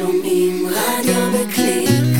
שומעים רדיו בקליק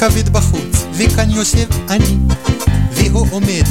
כבד בחוץ, וכאן יושב אני, והוא עומד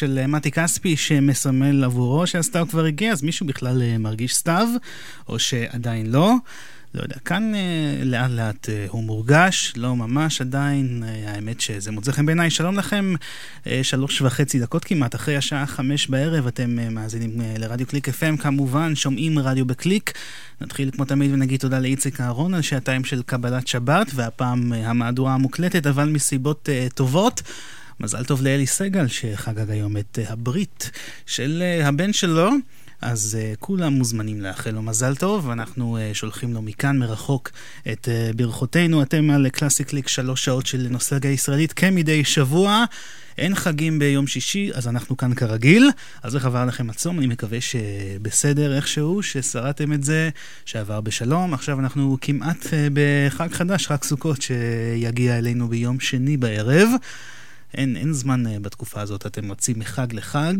של אה, מתי כספי שמסמל עבורו שהסתיו כבר הגיע, אז מישהו בכלל אה, מרגיש סתיו, או שעדיין לא. לא יודע, כאן אה, לאט לאט הוא מורגש, לא ממש עדיין, האמת שזה מוצא חן בעיניי. שלום לכם, שלוש וחצי דקות כמעט, אחרי השעה חמש בערב, אתם מאזינים לרדיו קליק FM כמובן, שומעים רדיו בקליק. נתחיל כמו תמיד ונגיד תודה לאיציק אהרון על שעתיים של קבלת שבת, והפעם המהדורה המוקלטת, אבל מסיבות טובות. מזל טוב לאלי סגל שחגג היום את אה, הברית של אה, הבן שלו. אז uh, כולם מוזמנים לאחל לו מזל טוב, ואנחנו uh, שולחים לו מכאן מרחוק את uh, ברכותינו. אתם על קלאסי קליק שלוש שעות של נוסטגיה ישראלית כמדי שבוע. אין חגים ביום שישי, אז אנחנו כאן כרגיל. אז איך עבר לכם הצום? אני מקווה שבסדר איכשהו, ששרדתם את זה, שעבר בשלום. עכשיו אנחנו כמעט uh, בחג חדש, חג סוכות, שיגיע אלינו ביום שני בערב. אין, אין זמן uh, בתקופה הזאת, אתם רצים מחג לחג.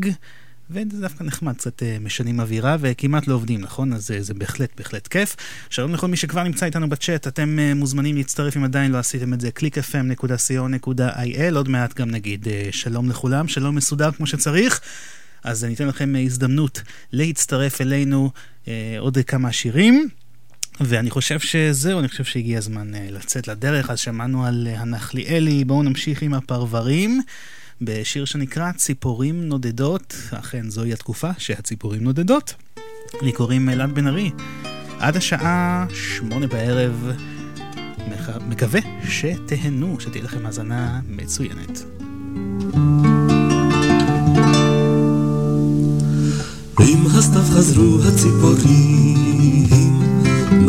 וזה דווקא נחמד, קצת אה, משנים אווירה וכמעט לא עובדים, נכון? אז אה, זה בהחלט בהחלט כיף. שלום לכל מי שכבר נמצא איתנו בצ'אט, אתם אה, מוזמנים להצטרף אם עדיין לא עשיתם את זה, www.clickfm.co.il, עוד מעט גם נגיד שלום לכולם, שלום מסודר כמו שצריך. אז ניתן לכם הזדמנות להצטרף אלינו עוד כמה שירים. ואני חושב שזהו, אני חושב שהגיע הזמן לצאת לדרך, אז שמענו על הנחליאלי, בואו נמשיך עם הפרברים. בשיר שנקרא ציפורים נודדות, אכן זוהי התקופה שהציפורים נודדות. לי קוראים אלעד בן ארי, עד השעה שמונה בערב, מקווה שתהנו, שתהיה לכם האזנה מצוינת. עם הסתיו חזרו הציפורים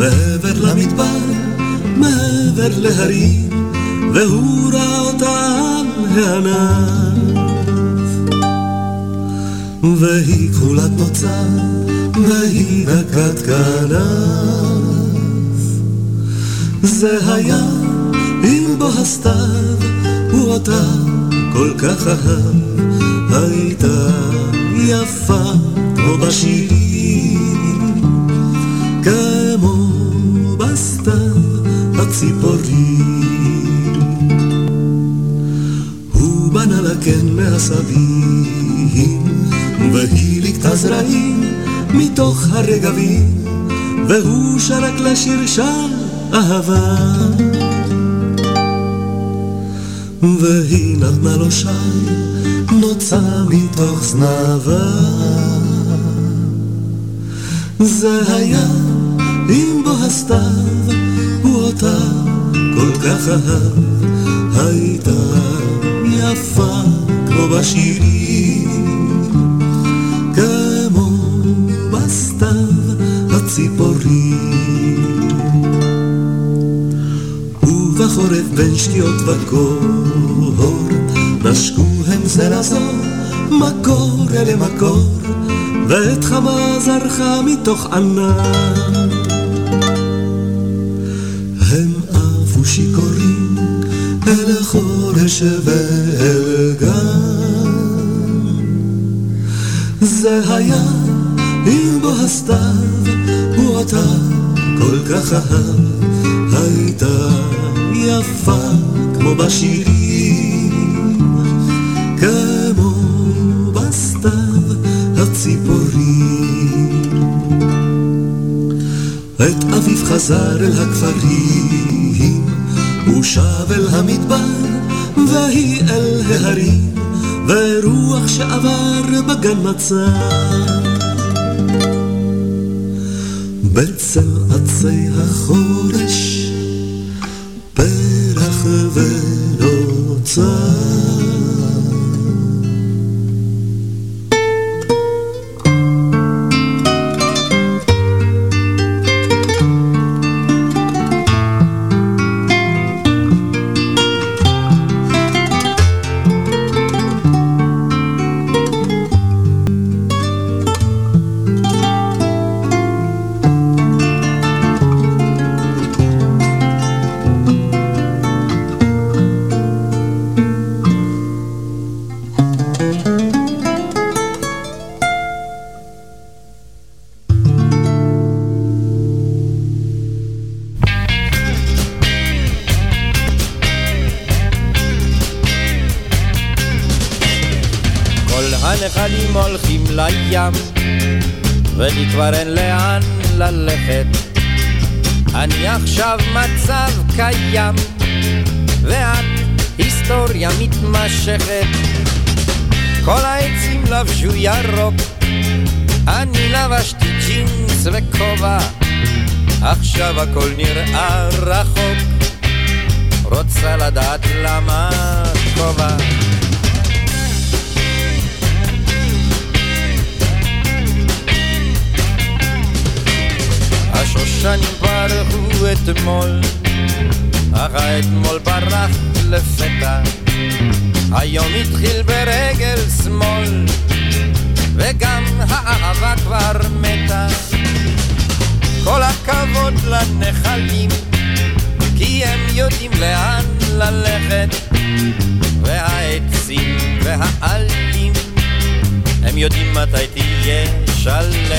מעבר למדבר, מעבר להרים, והוא ראה אותם הענף והיא כחולת מוצא והיא דקת כנף. זה היה אם בו הסתיו הוא אותה כל כך אהב. הייתה יפה כמו בשירים כמו בסתיו הציפורים בנה לקן מהסבים, והיא ליקטה זרעים מתוך הרגבים, והוא שרק לשיר של אהבה. והיא נתנה לו שי, נוצה מתוך זנבה. זה היה אם בו הסתיו, הוא אותה כל כך אהב, הייתה יפה כמו בשירים, כמו בסתיו הציפורים. ובחורף בין שקיעות וקור, נשקו הם זה לזו, מקור אלה מקור, ועת חמה זרחה מתוך ענן. עפו שיכורים אל החורש ואל. זה היה אם בו הסתיו, הוא אותה כל כך אהב, הייתה יפה כמו בשירים, כמו בסתיו הציפורים. את אביו חזר אל הכפרים הוא שב אל המדבר, והיא אל ההרים, ורוח שעבר בגן מצא. בצל עצי החורש, אתמול, אך האתמול ברח לפתע. היום התחיל ברגל שמאל, וגם האהבה כבר מתה. כל הכבוד לנחלים, כי הם יודעים לאן ללכת, והעצים והעלים, הם יודעים מתי תהיה שלכת.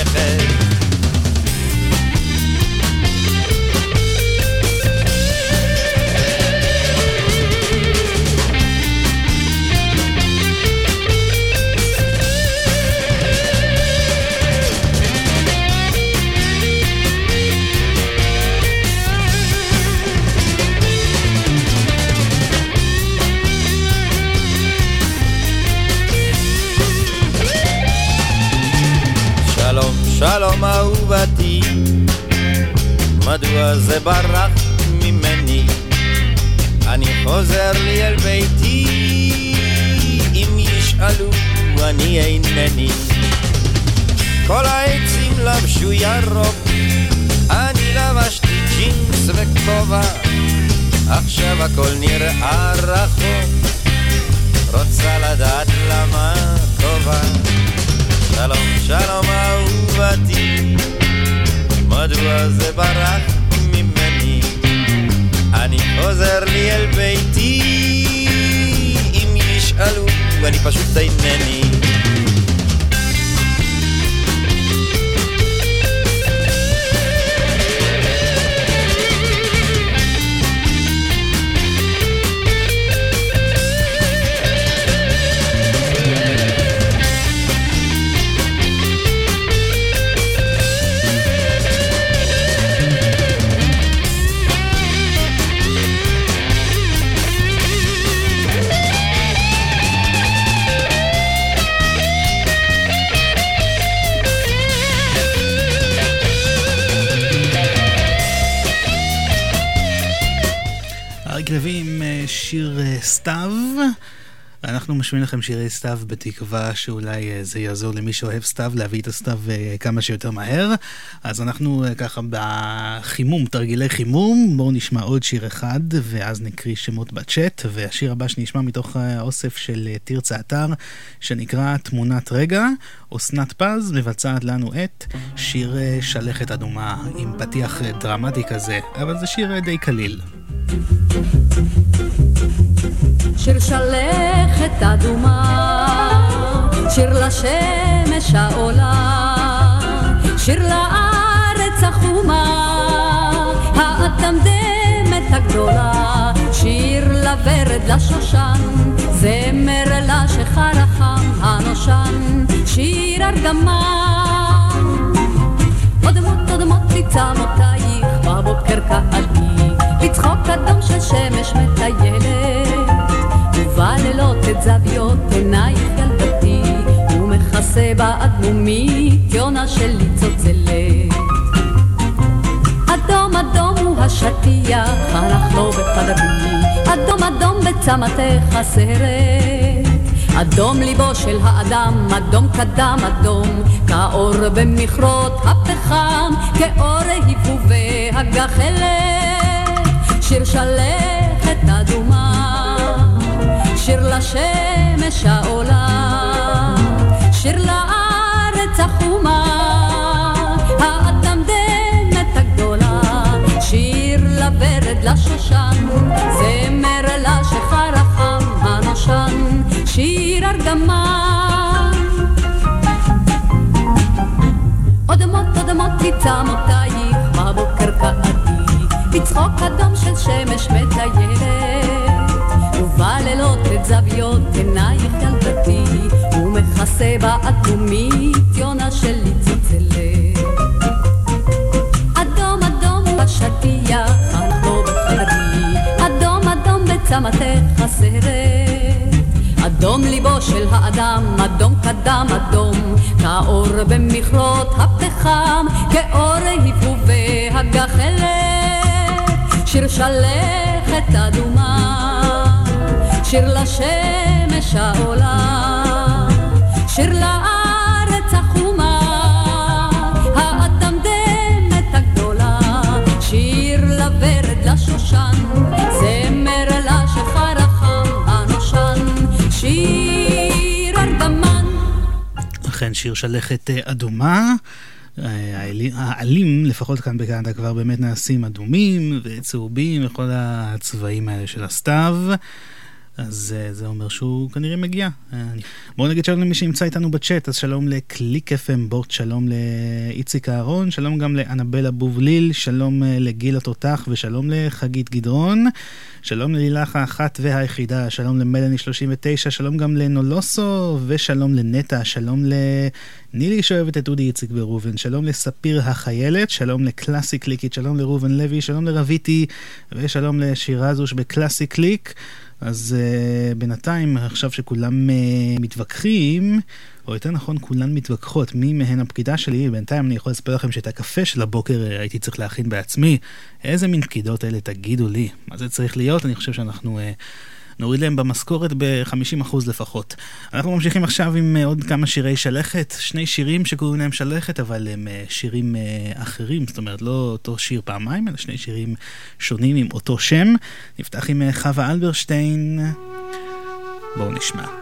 מדוע זה ברח ממני? אני חוזר לי אל ביתי, אם ישאלו אני אינני. כל העצים לבשו ירוק, אני לבשתי ג'ינס וכובע, עכשיו הכל נראה רחוק, רוצה לדעת למה כובע. שלום, שלום אהובתי, מדוע זה ברח? אני חוזר לי אל ביתי, אם ישאלו, אני פשוט אינני. סתיו. אנחנו משמיעים לכם שירי סתיו בתקווה שאולי אה, זה יעזור למי שאוהב סתיו להביא את הסתיו אה, כמה שיותר מהר. אז אנחנו אה, ככה בחימום, תרגילי חימום, בואו נשמע עוד שיר אחד ואז נקריא שמות בצ'אט. והשיר הבא שנשמע מתוך האוסף של תרצה אתר שנקרא תמונת רגע. אסנת פז מבצעת לנו את שיר שלכת אדומה עם פתיח דרמטי כזה, אבל זה שיר די קליל. שיר שלכת אדומה, שיר לשמש העולה, שיר לארץ החומה, האטמדמת הגדולה, שיר לוורד לשושן, זמר לשחר החם הנושן, שיר הרדמה. אודמות אודמות תצמותייך בבוקר קהלי, לצחוק אדום של שמש מטיילת. ובלילות את זוויות עינייך ילדתי, ומכסה באדמומית יונה שלי צוצלת. אדום אדום הוא השטיח, הלך לו בחדרי, אדום אדום בצמתך הסרט. אדום ליבו של האדם, אדום קדם אדום, כאור במכרות הפחם, כאור היפובי הגחלת, שיר שלכת אדומה. שיר לשמש העולה, שיר לארץ החומה, האטמדמת הגדולה, שיר לברד לשושן, זמר לשחר החם הנושן, שיר ארגמן. אודמות אודמות תצמותייך בבוקר קראתי, בצחוק אדום של שמש מטיילת. מבללות את זוויות עינייך ילדתי, ומכסה באטומית יונה שלי ליצוצלב. אדום אדום בשטיח, את בחרדי, אדום אדום בצמתך הסרט. אדום ליבו של האדם, אדום קדם אדום, כאור במכרות הפחם, כאור היפובי הגחלת, שיר שלכת אדומה. שיר לשמש העולה, שיר לארץ החומה, האטמדמת הגדולה, שיר לוורד לשושן, זמר לשחר החם הנושן, שיר ארגמן. אכן שיר שלכת אה, אדומה. אה, העלים, לפחות כאן בקנדה, כבר באמת נעשים אדומים וצהובים וכל הצבעים האלה של הסתיו. אז uh, זה אומר שהוא כנראה מגיע. Uh, בואו נגיד שלום למי שנמצא איתנו בצ'אט, אז שלום לקליק FM בוט, שלום לאיציק אהרון, שלום גם לאנבלה בובליל, שלום uh, לגיל התותח ושלום לחגית גדרון, שלום ללילך האחת והיחידה, שלום למלאני 39, שלום גם לנולוסו ושלום לנטע, שלום לנילי שאוהבת את אודי איציק וראובן, שלום לספיר החיילת, שלום לקלאסי קליקית, שלום לראובן לוי, שלום לרביטי ושלום לשירה זוש בקלאסי קליק. אז uh, בינתיים, עכשיו שכולם uh, מתווכחים, או יותר נכון, כולן מתווכחות מי מהן הפקידה שלי, בינתיים אני יכול לספר לכם שאת הקפה של הבוקר uh, הייתי צריך להכין בעצמי. איזה מין פקידות אלה, תגידו לי. מה זה צריך להיות? אני חושב שאנחנו... Uh, נוריד להם במשכורת ב-50% לפחות. אנחנו ממשיכים עכשיו עם אה, עוד כמה שירי שלכת, שני שירים שקוראים להם שלכת, אבל הם אה, שירים אה, אחרים, זאת אומרת לא אותו שיר פעמיים, אלא שני שירים שונים עם אותו שם. נפתח עם חווה אלברשטיין. בואו נשמע.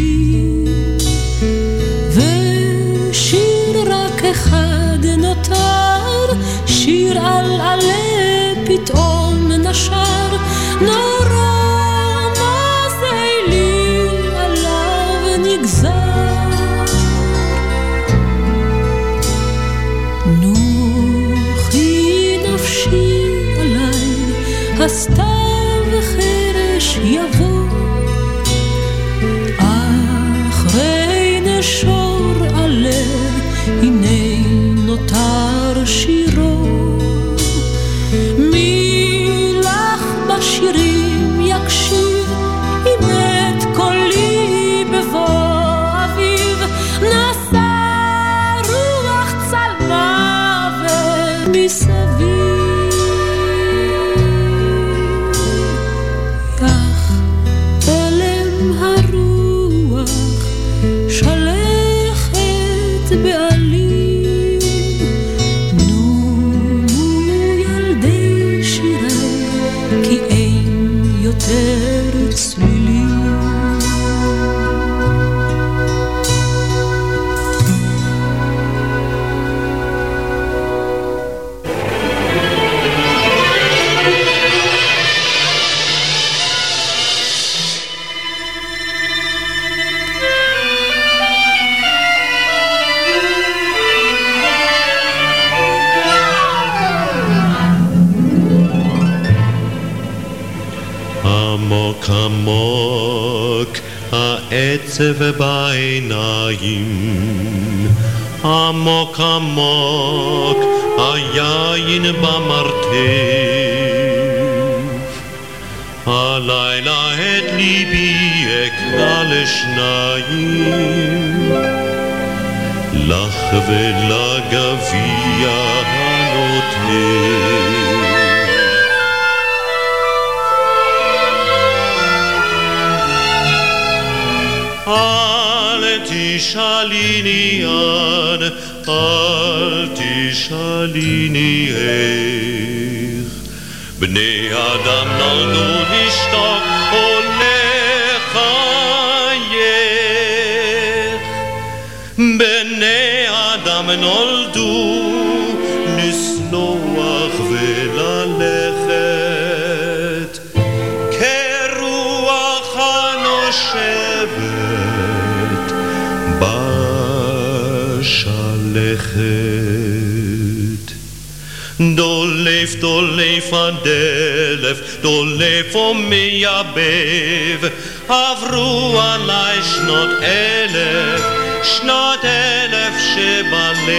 ומייבב, עברו עליי שנות אלף, שנות אלף שבלב,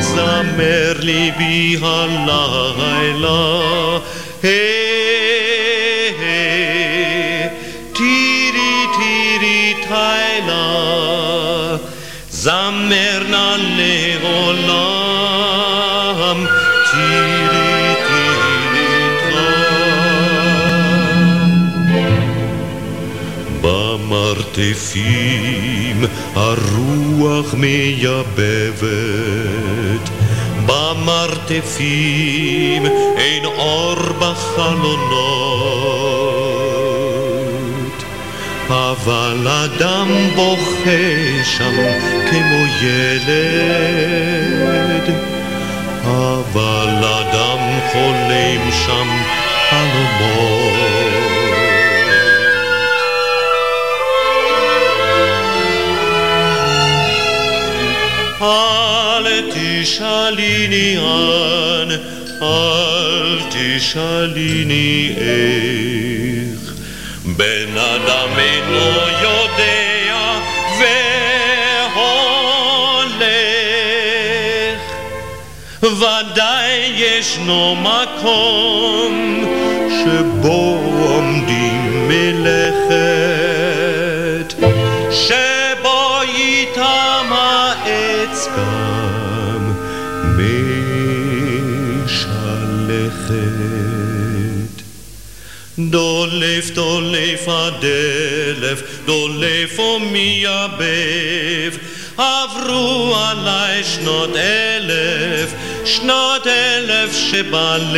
זמר ליבי הלילה, במרתפים הרוח מייבבת, במרתפים אין אור בחלונות, אבל אדם בוכה שם כמו ילד, אבל אדם חולם שם חלומות. תשאליני אן, אל תשאליני איך. בן אדם אינו יודע והולך. ודאי ישנו מקום שבו עומדים מלאכת, דולף דולף הדלף, דולף ומייבב, עברו עליי שנות אלף, שנות אלף שבלב,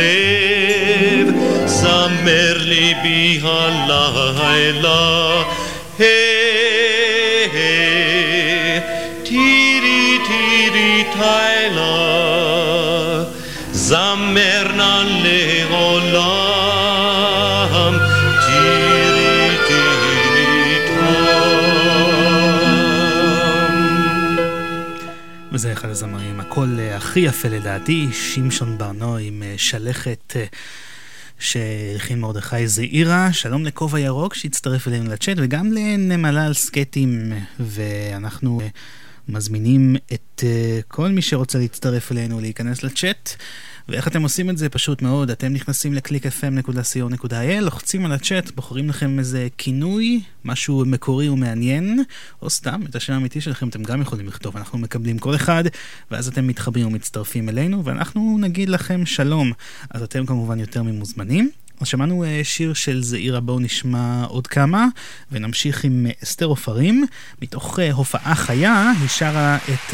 זמר ליבי הלילה, היי הכי יפה לדעתי, שמשון ברנו עם אה, שלכת אה, שהלחין מרדכי זעירה. שלום לכובע ירוק שהצטרף אלינו לצ'אט, וגם לנמלה על סקטים, ואנחנו אה, מזמינים את אה, כל מי שרוצה להצטרף אלינו להיכנס לצ'אט. ואיך אתם עושים את זה? פשוט מאוד, אתם נכנסים ל-clickfm.co.il, לוחצים על הצ'אט, בוחרים לכם איזה כינוי, משהו מקורי ומעניין, או סתם את השם האמיתי שלכם אתם גם יכולים לכתוב, אנחנו מקבלים כל אחד, ואז אתם מתחברים ומצטרפים אלינו, ואנחנו נגיד לכם שלום. אז אתם כמובן יותר ממוזמנים. אז שמענו אה, שיר של זעירה, בואו נשמע עוד כמה, ונמשיך עם אה, אסתר עופרים. מתוך אה, הופעה חיה, היא שרה את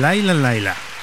לילה. לילה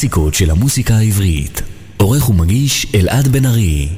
הקלאסיקות של המוסיקה העברית. עורך ומגיש אלעד בן ארי.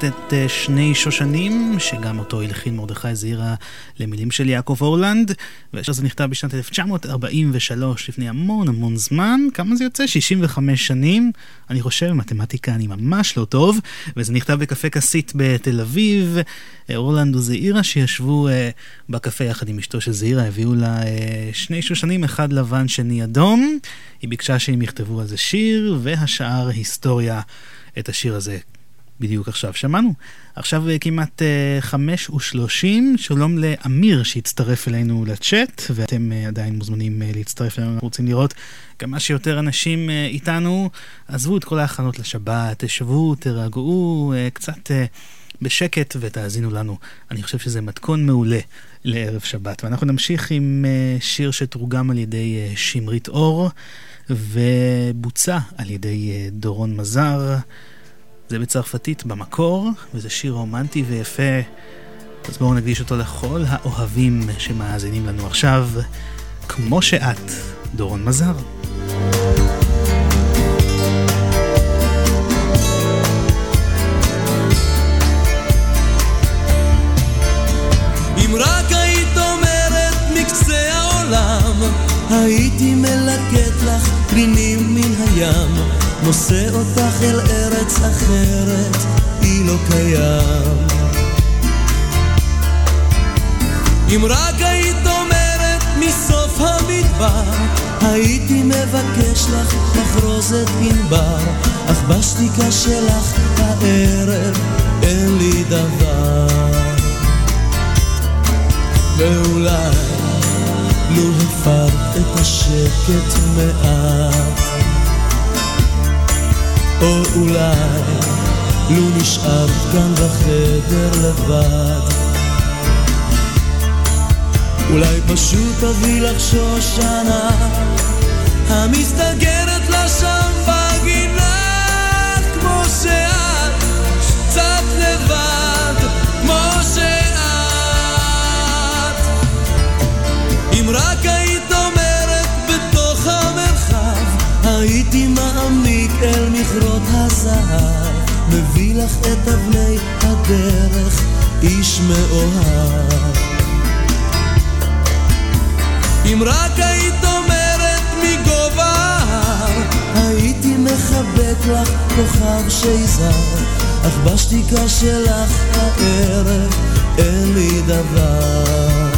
שמבצעת את אה, שני שושנים, שגם אותו הלחין מרדכי זעירה למילים של יעקב אורלנד, והשיר הזה נכתב בשנת 1943, לפני המון המון זמן. כמה זה יוצא? 65 שנים. אני חושב, מתמטיקה אני ממש לא טוב, וזה נכתב בקפה כסית בתל אביב. אה, אורלנד וזעירה שישבו אה, בקפה יחד עם אשתו של זעירה, הביאו לה אה, שני שושנים, אחד לבן, שני אדום. היא ביקשה שהם יכתבו על זה שיר, והשאר היסטוריה. את השיר הזה בדיוק עכשיו שמענו. עכשיו אה, כמעט אה, חמש ושלושים, שלום לאמיר שהצטרף אלינו לצ'אט, ואתם אה, עדיין מוזמנים להצטרף אלינו, אנחנו רוצים לראות כמה שיותר אנשים איתנו. עזבו את כל ההכנות לשבת, תשבו, תירגעו, קצת... בשקט ותאזינו לנו. אני חושב שזה מתכון מעולה לערב שבת. ואנחנו נמשיך עם שיר שתורגם על ידי שמרית אור ובוצע על ידי דורון מזר. זה בצרפתית במקור, וזה שיר רומנטי ויפה. אז בואו נקדיש אותו לכל האוהבים שמאזינים לנו עכשיו, כמו שאת, דורון מזר. הייתי מלקט לך פנינים מן הים, נושא אותך אל ארץ אחרת, היא לא קיים. אם רק היית אומרת מסוף המדבר, הייתי מבקש לך מחרוזת ענבר, אך בשתיקה שלך הערב אין לי דבר. ואולי לו הפרת את השקט מעט או אולי לו נשארת כאן בחדר לבד? אולי פשוט תביא לך שושנה המסתגרת לה הזהב מביא לך את אבני הדרך איש מאוהב אם רק היית אומרת מגובה ההר, הייתי מחבק לך כוכב שיזר, אך בשתיקה שלך הערב אין לי דבר.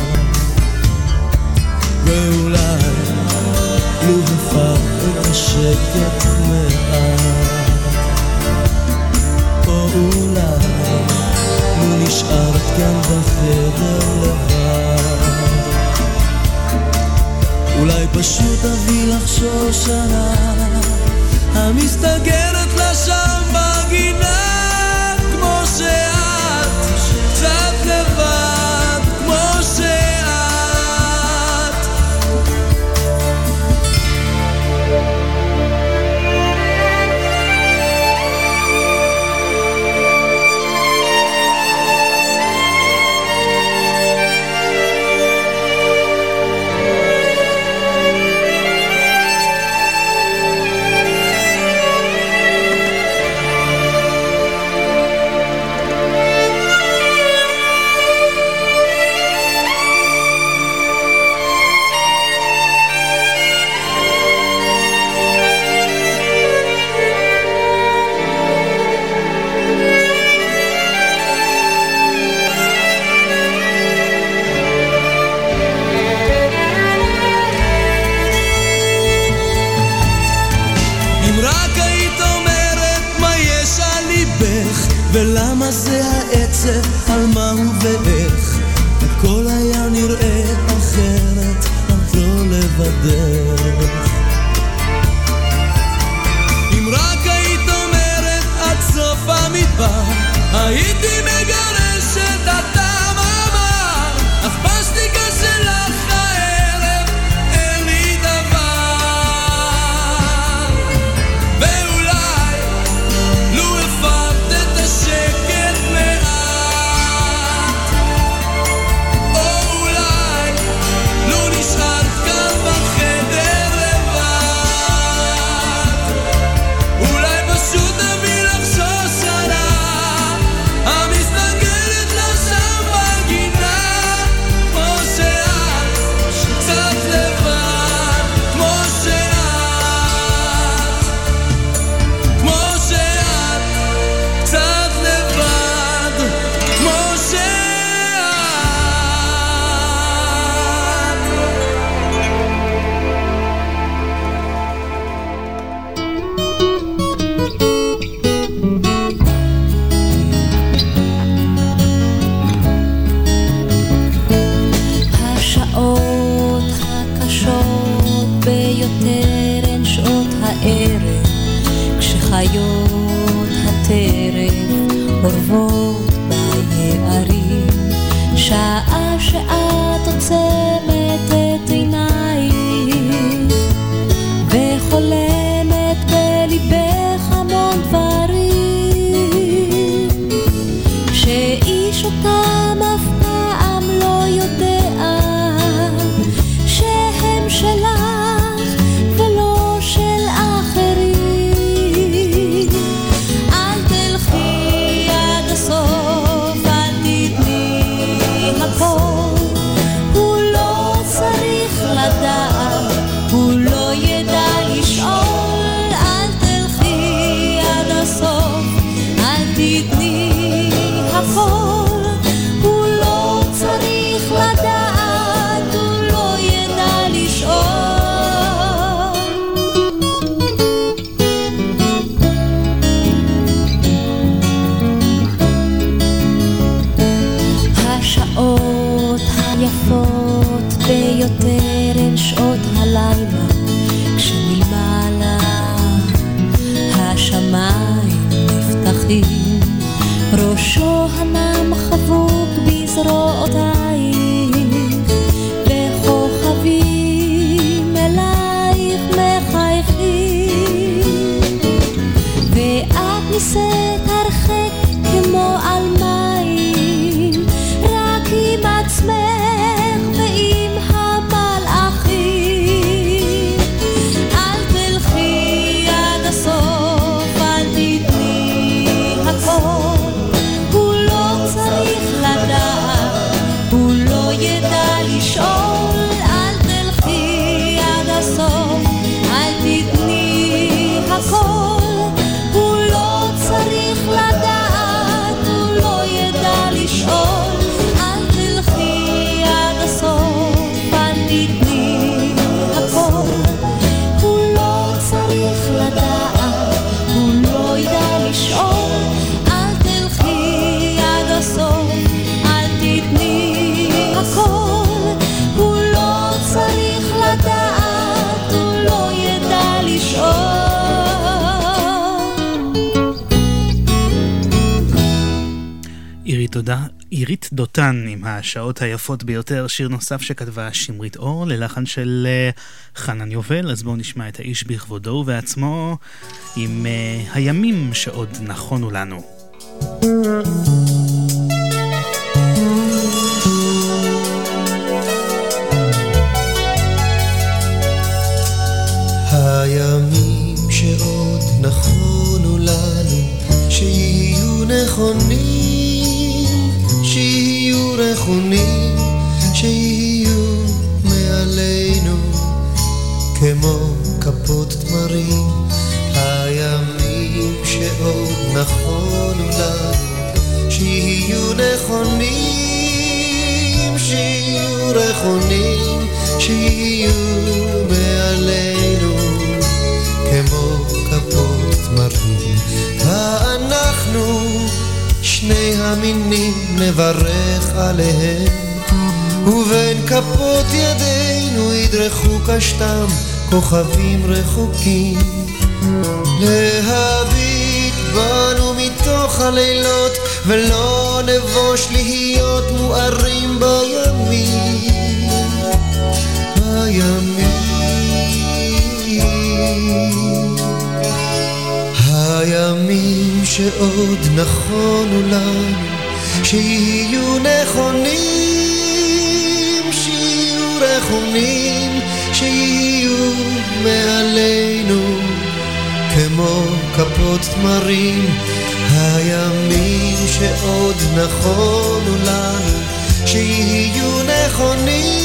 ואולי לו הפך את השקט מעט, נשארת כאן בחדר לבד. אולי פשוט אביא לך שושנה המסתגרת לה שם בגינה השעות היפות ביותר, שיר נוסף שכתבה שמרית אור ללחן של אה, חנן יובל, אז בואו נשמע את האיש בכבודו ובעצמו עם אה, הימים שעוד נכונו לנו. שני המינים, נברך עליהם, ובין כפות ידינו ידרכו קשתם כוכבים רחוקים. להביט בנו מתוך הלילות, ולא נבוש להיות מוארים בימים. בימים. הימים שעוד נכונו לנו, שיהיו נכונים, שיהיו רכונים, שיהיו מעלינו, כמו כפות תמרים. הימים שעוד נכונו לנו, שיהיו נכונים,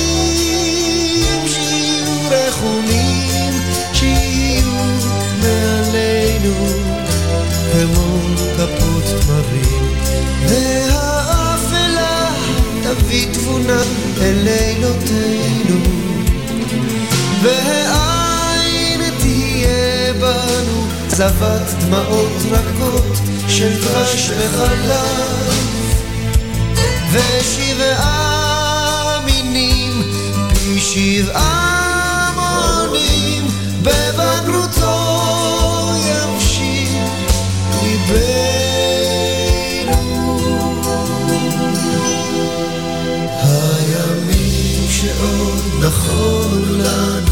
שיהיו רכונים, שיהיו מעלינו, כמו כפות תמרים. והאפלה תביא תבונה אל לילותינו, והעין תהיה בנו צבת דמעות רכות של דבש וחלב. ושבעה מינים פי שבעה מונים בבגרותו נכון לנו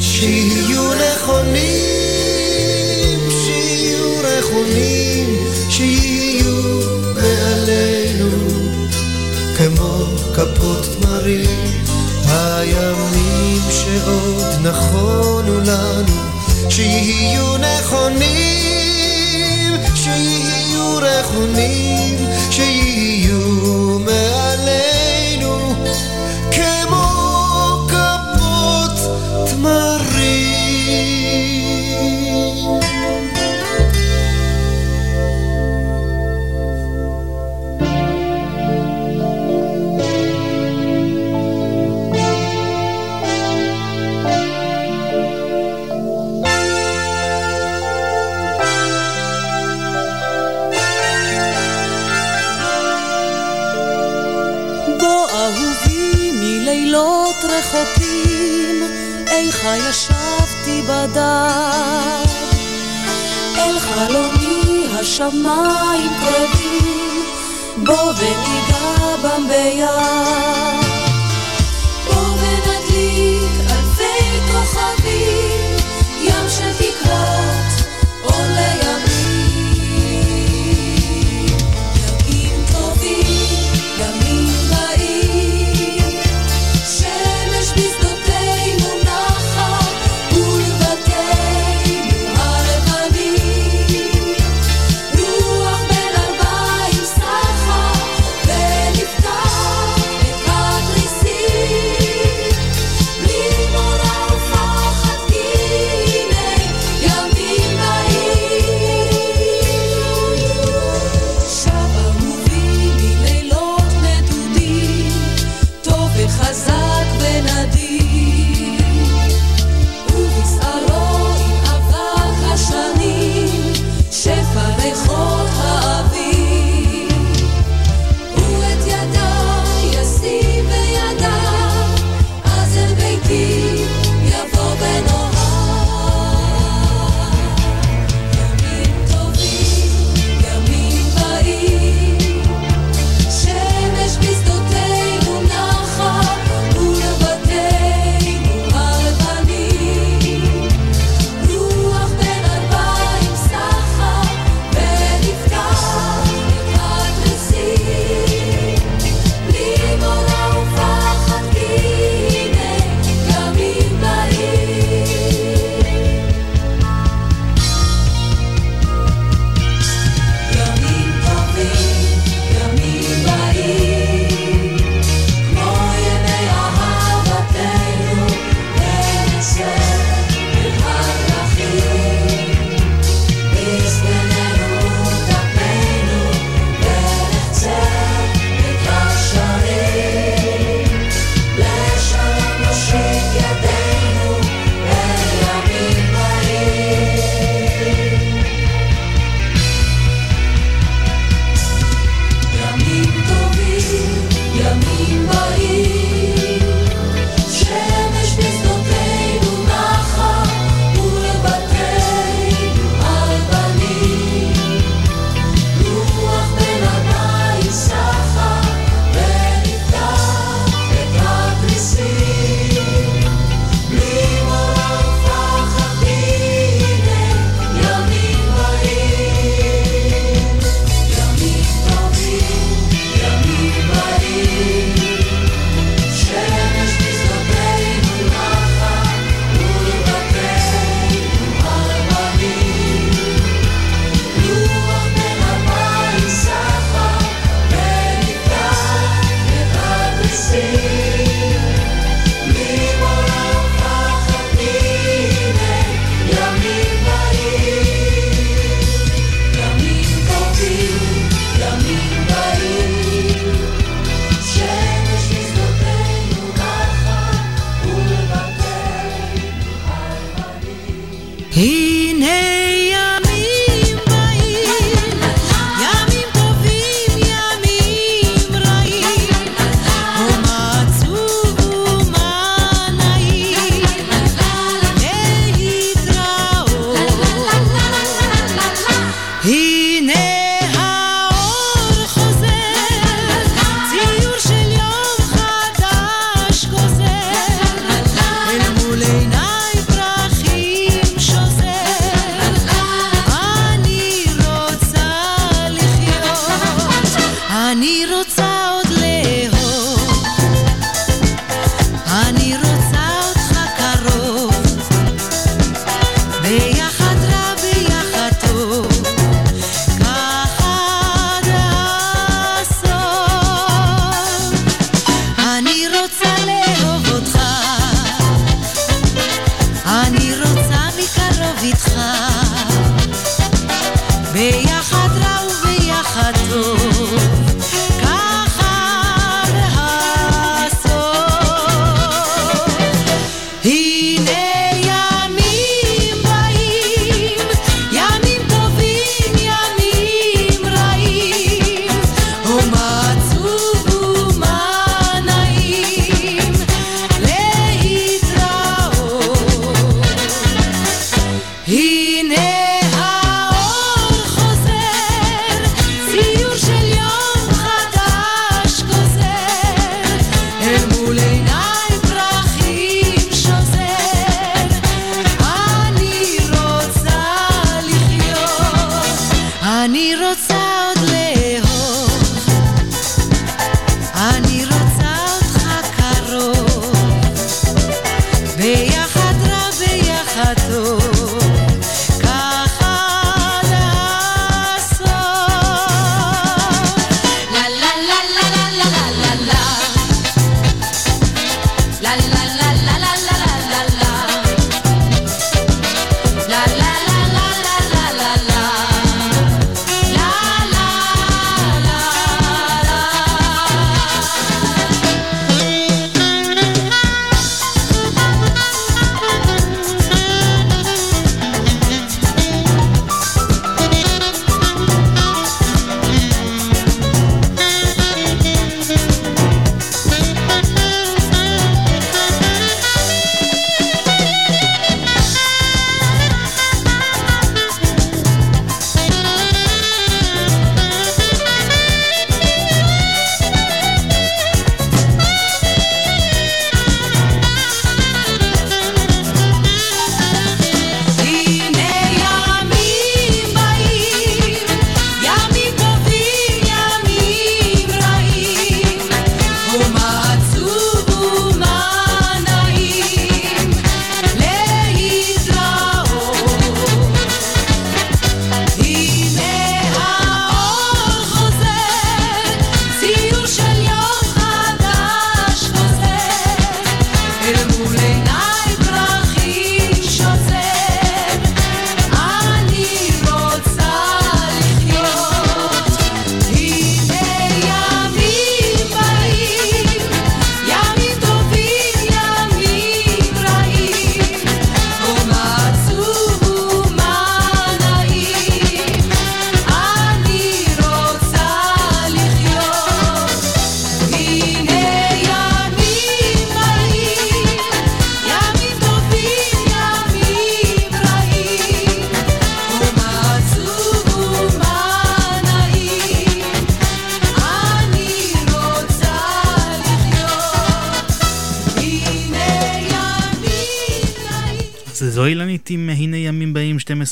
שיהיו נכונים, שיהיו נכונים, שיהיו מעלינו כמו כפות תמרים. הימים שעוד נכונו לנו, שיהיו נכונים, שיהיו נכונים, שיהיו... איתך ישבתי בדל אל חלומי השמיים קרבים, בוא וניגע בם ביד.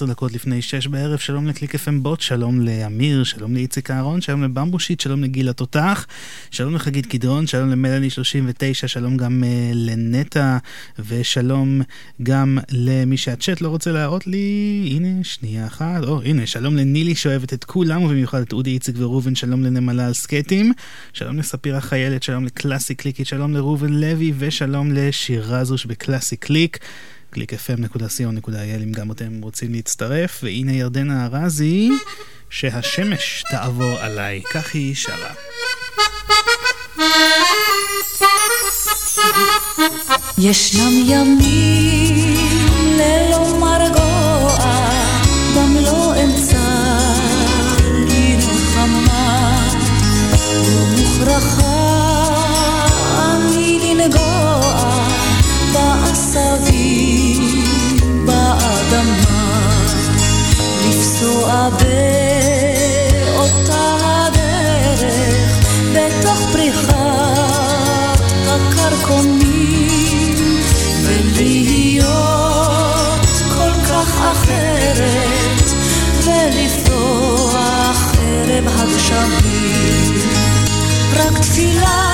12 דקות לפני 6 בערב, שלום לקליק FM בוט, שלום לאמיר, שלום לאיציק אהרון, שלום לבמבושיט, שלום לגיל התותח, שלום לחגית קדרון, שלום למלאני 39, שלום גם uh, לנטע, ושלום גם למי שהצ'אט לא רוצה להראות לי, הנה, שנייה אחת, או הנה, שלום לנילי שאוהבת את כולם, ובמיוחד את אודי, איציק וראובן, שלום לנמלה על סקטים, שלום לספירה חיילת, שלום לקלאסי קליקית, שלום לראובן לוי, ושלום לשירזוש בקלאסי קליק. www.clickfm.co.il אם גם אתם רוצים להצטרף, והנה ירדנה ארזי, שהשמש תעבור עליי, כך היא שרה. ישנם ימים ללא מרגוע, גם לא אמצא לי נחמה, ומוכרחה 去来。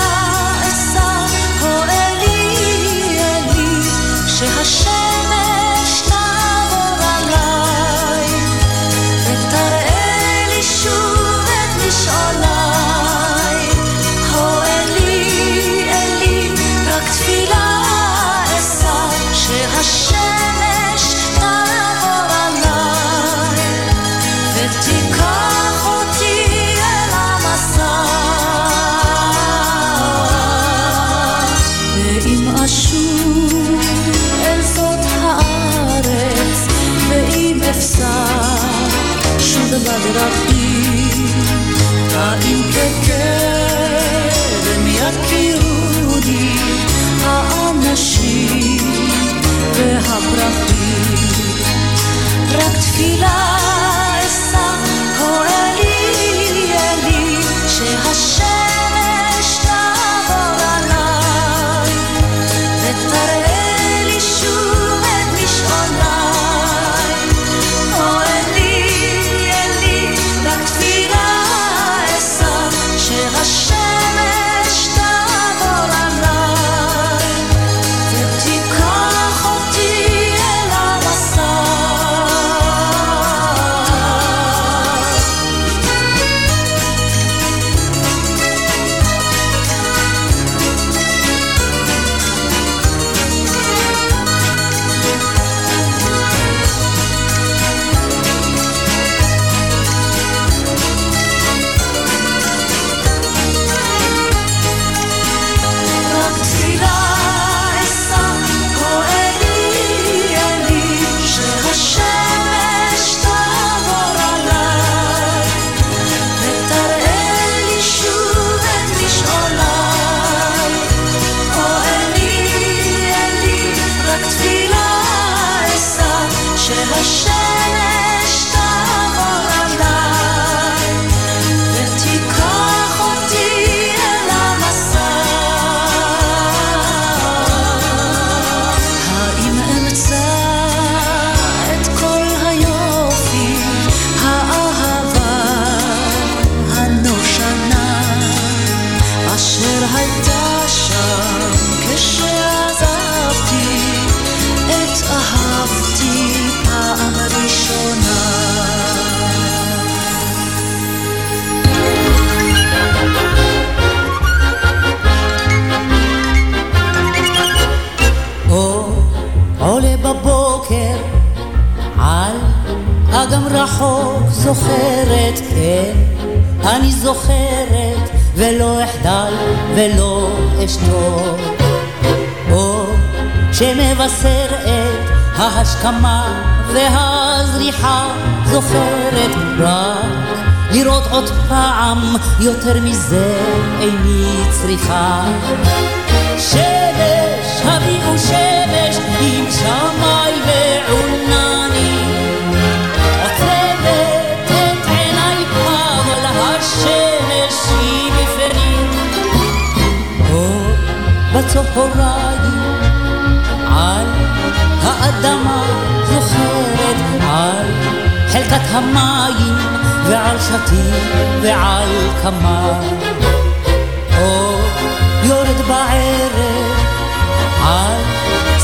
והפרחים. רק תפילה אני זוכרת ולא אחדל ולא אשתוק. אור שמבשר את ההשכמה והזריחה זוכרת רק לראות עוד פעם יותר מזה איני צריכה. שמש, הביאו שמש עם שמאי ועולנני. על האדמה זוכרת על חלקת המים ועל שתים ועל כמה. אור יורד בערב על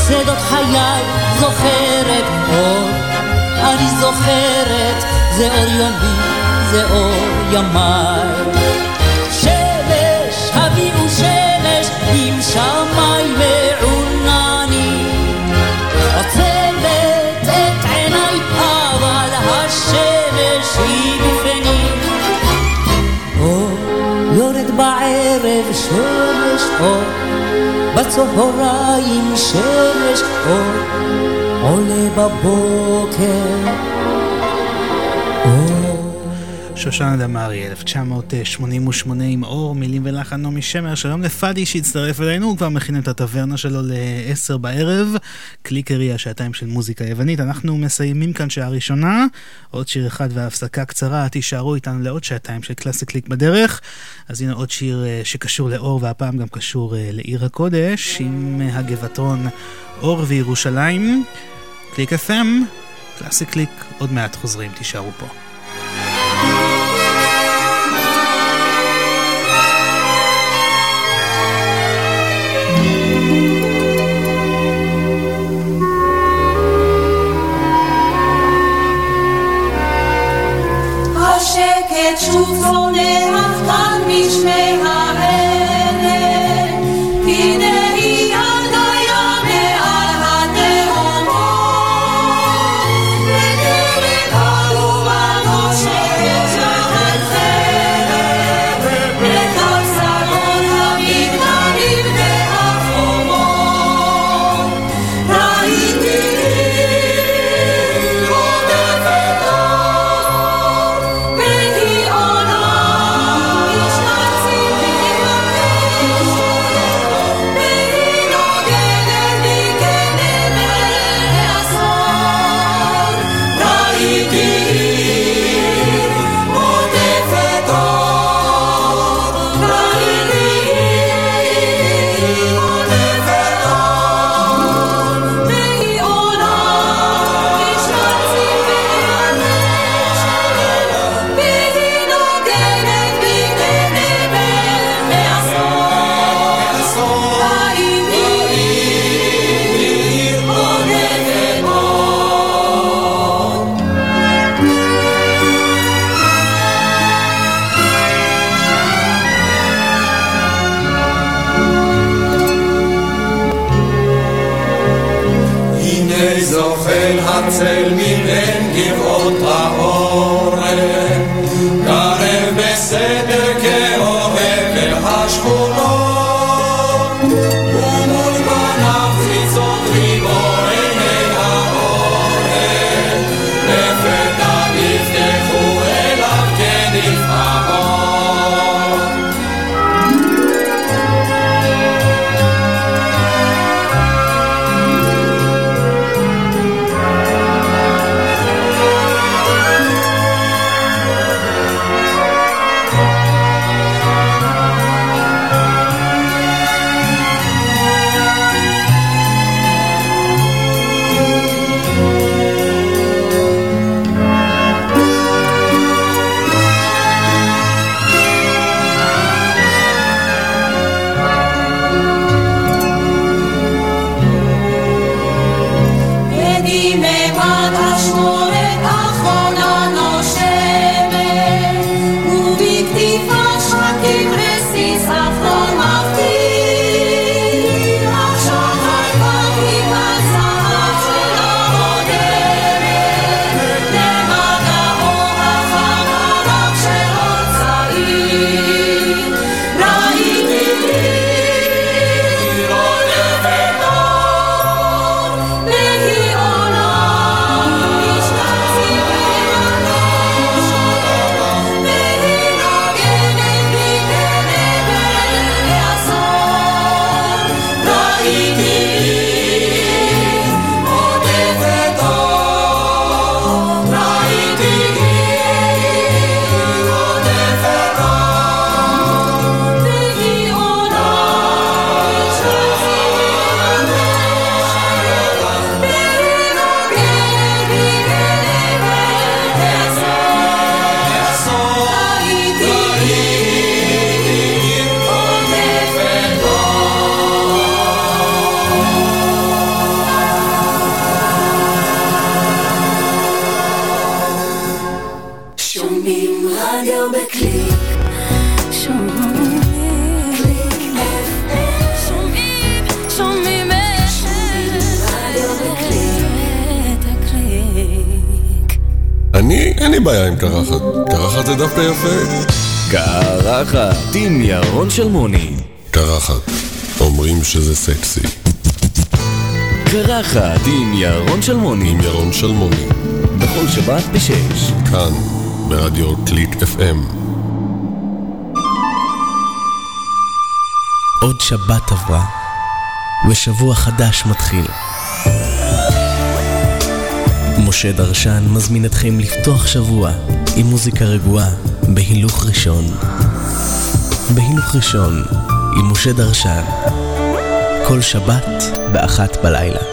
שדות חיי זוכרת אור אני זוכרת זה אור יומי זה אור ימיי שמש אור, בצהריים שמש אור, עולה בבוקר. שושנה דמארי, 1988 עם אור, מילים ולחן נעמי שמר, שלום לפאדי שהצטרף אלינו, הוא כבר מכין את הטברנה שלו ל-10 בערב, קליקרי, השעתיים של מוזיקה יוונית. אנחנו מסיימים כאן שעה ראשונה, עוד שיר אחד והפסקה קצרה, תישארו איתנו לעוד שעתיים של קלאסי קליק בדרך. אז הנה עוד שיר אה, שקשור לאור, והפעם גם קשור אה, לעיר הקודש, עם אה, הגבעתרון אור וירושלים. קליק FM, קלאסי קליק, עוד מעט חוזרים, תישארו פה. כאן בעיה עם קרחת. קרחת זה דווקא יפה. קרחת עם ירון שלמוני. קרחת. אומרים שזה סקסי. קרחת עם ירון שלמוני. עם ירון שלמוני. בכל שבת בשש. כאן, ברדיו קליק FM. עוד שבת עברה, ושבוע חדש מתחיל. משה דרשן מזמין אתכם לפתוח שבוע עם מוזיקה רגועה בהילוך ראשון. בהילוך ראשון עם משה דרשן. כל שבת באחת בלילה.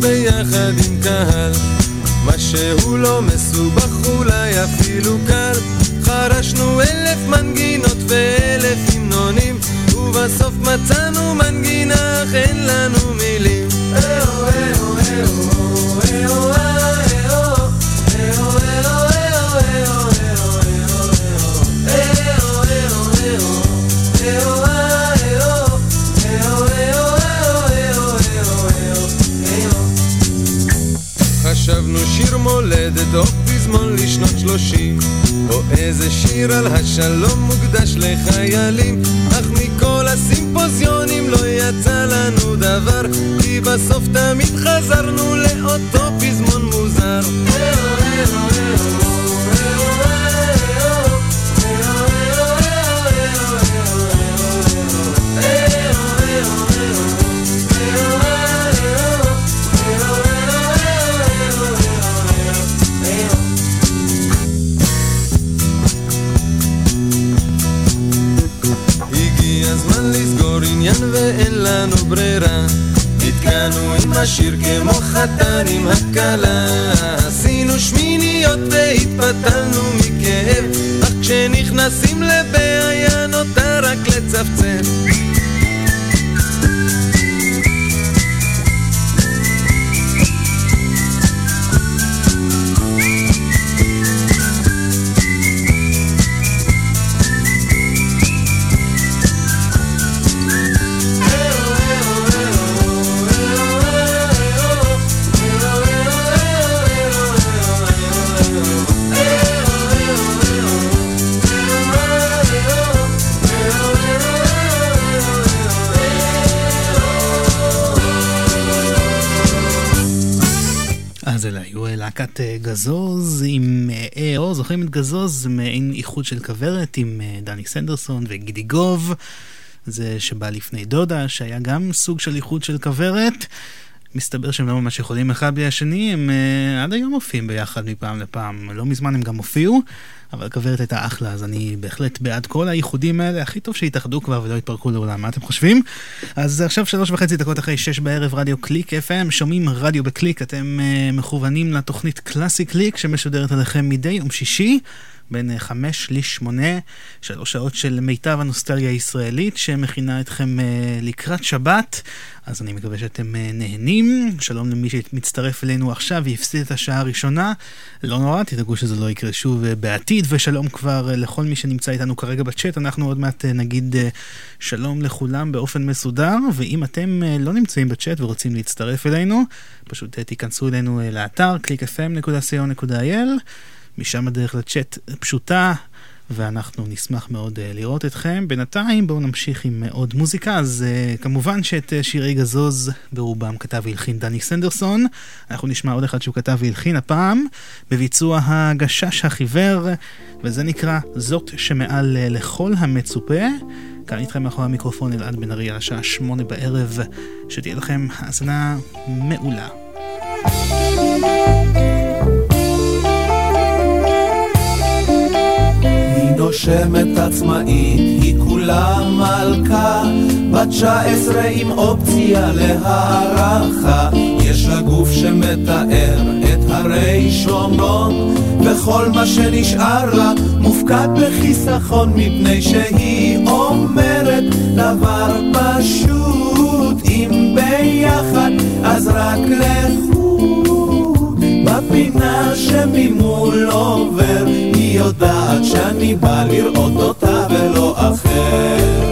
ביחד עם קהל. מה שהוא לא מסובך אולי אפילו קל. חרשנו אלף מנגינות ואלף המנונים ובסוף מצאנו מנגינה אך אין לנו מילים. אהו אהו אהו אהו אהו שיר מולדת או פזמון לשנות שלושים. או איזה שיר על השלום מוקדש לחיילים. אך מכל הסימפוזיונים לא יצא לנו דבר. כי בסוף תמיד חזרנו לאותו פזמון מוזר. הגיע agir que של כוורת עם אה, דני סנדרסון וגידי גוב. זה שבא לפני דודה, שהיה גם סוג של איחוד של כוורת. מסתבר שהם לא ממש יכולים אחד בלי השני, הם אה, עד היום מופיעים ביחד מפעם לפעם. לא מזמן הם גם הופיעו, אבל כוורת הייתה אחלה, אז אני בהחלט בעד כל האיחודים האלה. הכי טוב שיתאחדו כבר ולא יתפרקו לעולם, מה אתם חושבים? אז עכשיו שלוש וחצי דקות אחרי שש בערב, רדיו קליק FM, שומעים רדיו בקליק, אתם אה, מכוונים לתוכנית קלאסי קליק שמשודרת עליכם מדי יום שישי. בין אה, חמש לשמונה, שלוש שעות של מיטב הנוסטלגיה הישראלית שמכינה אתכם uh, לקראת שבת, אז אני מקווה שאתם uh, נהנים. שלום למי שמצטרף אלינו עכשיו והפסיד את השעה הראשונה. לא נורא, תדאגו שזה לא יקרה שוב בעתיד, ושלום כבר לכל מי שנמצא איתנו כרגע בצ'אט. אנחנו עוד מעט נגיד שלום לכולם באופן מסודר, ואם אתם לא נמצאים בצ'אט ורוצים להצטרף אלינו, פשוט תיכנסו אלינו לאתר clickfm.co.il. משם הדרך לצ'אט פשוטה, ואנחנו נשמח מאוד uh, לראות אתכם. בינתיים בואו נמשיך עם uh, עוד מוזיקה, אז uh, כמובן שאת שירי גזוז ברובם כתב והלחין דני סנדרסון. אנחנו נשמע עוד אחד שהוא כתב והלחין הפעם, בביצוע הגשש החיוור, וזה נקרא זאת שמעל לכל המצופה. כאן איתכם מאחורי המיקרופון אלעד בן ארי על השעה שמונה בערב, שתהיה לכם האזנה מעולה. נושמת עצמאית, היא כולה מלכה, בת תשע עשרה עם אופציה להערכה. יש לה גוף שמתאר את הרי שומרון, וכל מה שנשאר לה מופקד בחיסכון, מפני שהיא אומרת דבר פשוט, אם ביחד אז רק לחוד. בפינה שממול עובר, היא יודעת שאני בא לראות אותה ולא אחר.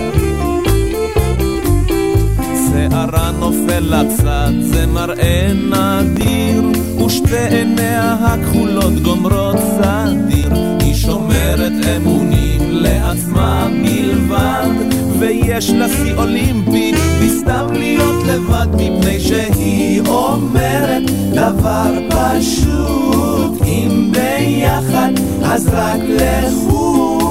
שערה נופל לצד, זה מראה נדיר, ושתי עיניה הכחולות גומרות סדיר. היא שומרת אמונים לעצמה בלבד, ויש לה שיא אולימפי, מסתם להיות לבד, מפני שהיא אומרת דבר פשוט, אם ביחד אז רק לחוד.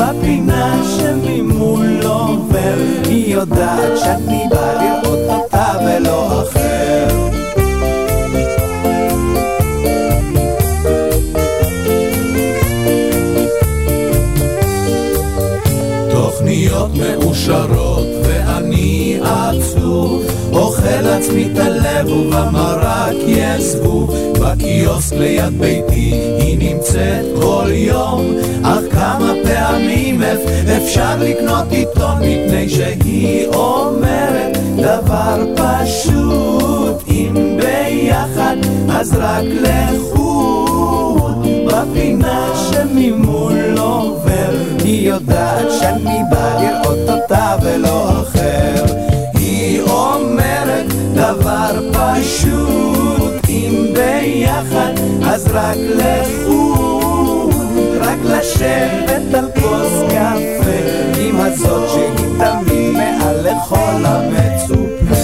בפינה שממול עובר, היא יודעת שאני בא לראות אותה ולא אחר. תוכניות מאושרות ואני עצוב אוכל עצמי את הלב ובמרק יש זבוב בקיוסק ליד ביתי היא נמצאת כל יום. אך כמה פעמים אפשר לקנות עיתון מפני שהיא אומרת דבר פשוט. אם ביחד אז רק לחוד. בפינה שממול עובר היא יודעת שאני בא לראות אותה ולא פשוט אם ביחד אז רק לחוד רק לשבת על כוס קפה עם הזאת שהיא תמיד מעל לכל המצופה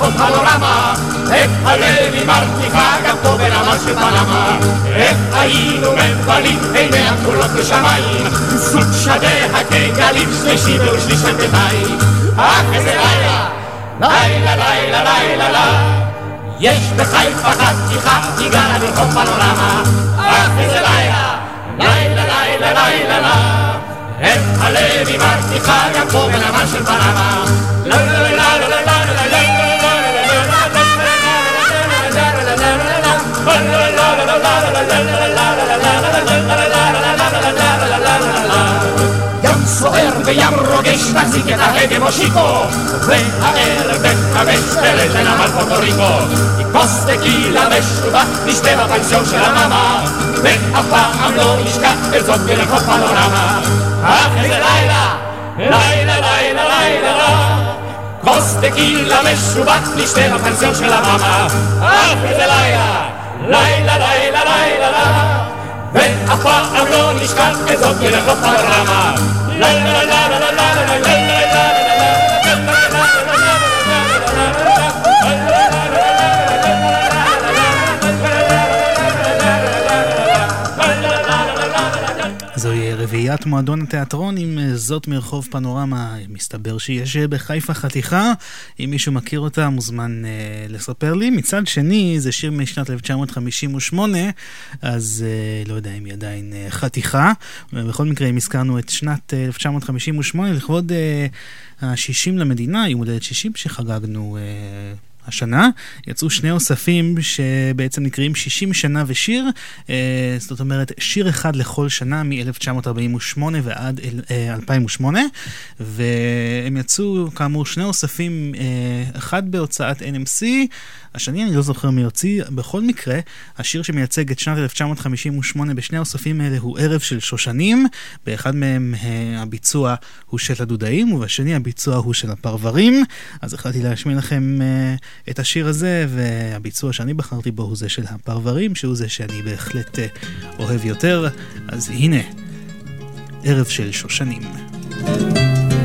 רחוב פנורמה, איך הלוי מרתיחה גם פה ברמה של פנמה, איך היינו מבלים עיני הכחולות לשמיים, סוג שדה הגגלים שלישי ושליש עמדתיים, אך איזה לילה, לילה לילה לילה לילה יש בחיפה חתיכה, תיגר על רחוב פנורמה, אך איזה לילה, לילה לילה לילה לילה, איך הלוי מרתיחה גם פה ברמה של פנמה, לא לא לא ים סוער וים רוגש מחזיק את ההגה מושיקו והערב מכבש פלט לנמל פוטוריקו כוס טקילה משובה נשתה בפנסיון של המאמה ואף פעם לא נשכח את זאת ברחוב פנורמה אך איזה לילה, לילה, לילה, לילה, לילה כוס טקילה משובח נשתה בפנסיון של המאמה אך איזה לילה, לילה, לילה, לילה, לילה ואף פעם לא נשכח את זאת ברחוב פנורמה לילה, לילה, לילה, לילה, לילה רביעיית מועדון התיאטרון עם אה, זאת מרחוב פנורמה. מסתבר שיש אה, בחיפה חתיכה, אם מישהו מכיר אותה מוזמן אה, לספר לי. מצד שני, זה שיר משנת 1958, אז אה, לא יודע אם היא עדיין אה, חתיכה. בכל מקרה, אם הזכרנו את שנת אה, 1958, לכבוד אה, ה-60 למדינה, יום הולדת 60 שחגגנו אה, השנה, יצאו שני אוספים שבעצם נקראים 60 שנה ושיר, אה, זאת אומרת שיר אחד לכל שנה מ-1948 ועד אל- אה, 2008, והם יצאו כאמור שני אוספים, אה, אחד בהוצאת NMC, השני אני לא זוכר מי הוציא, בכל מקרה, השיר שמייצג את שנת 1958 בשני האוספים האלה הוא ערב של שושנים, באחד מהם אה, הביצוע הוא של הדודאים, ובשני הביצוע הוא של הפרברים, אז החלטתי להשמיע לכם אה, את השיר הזה, והביצוע שאני בחרתי בו הוא זה של הפרברים, שהוא זה שאני בהחלט אה, אוהב יותר, אז הנה, ערב של שושנים. ערב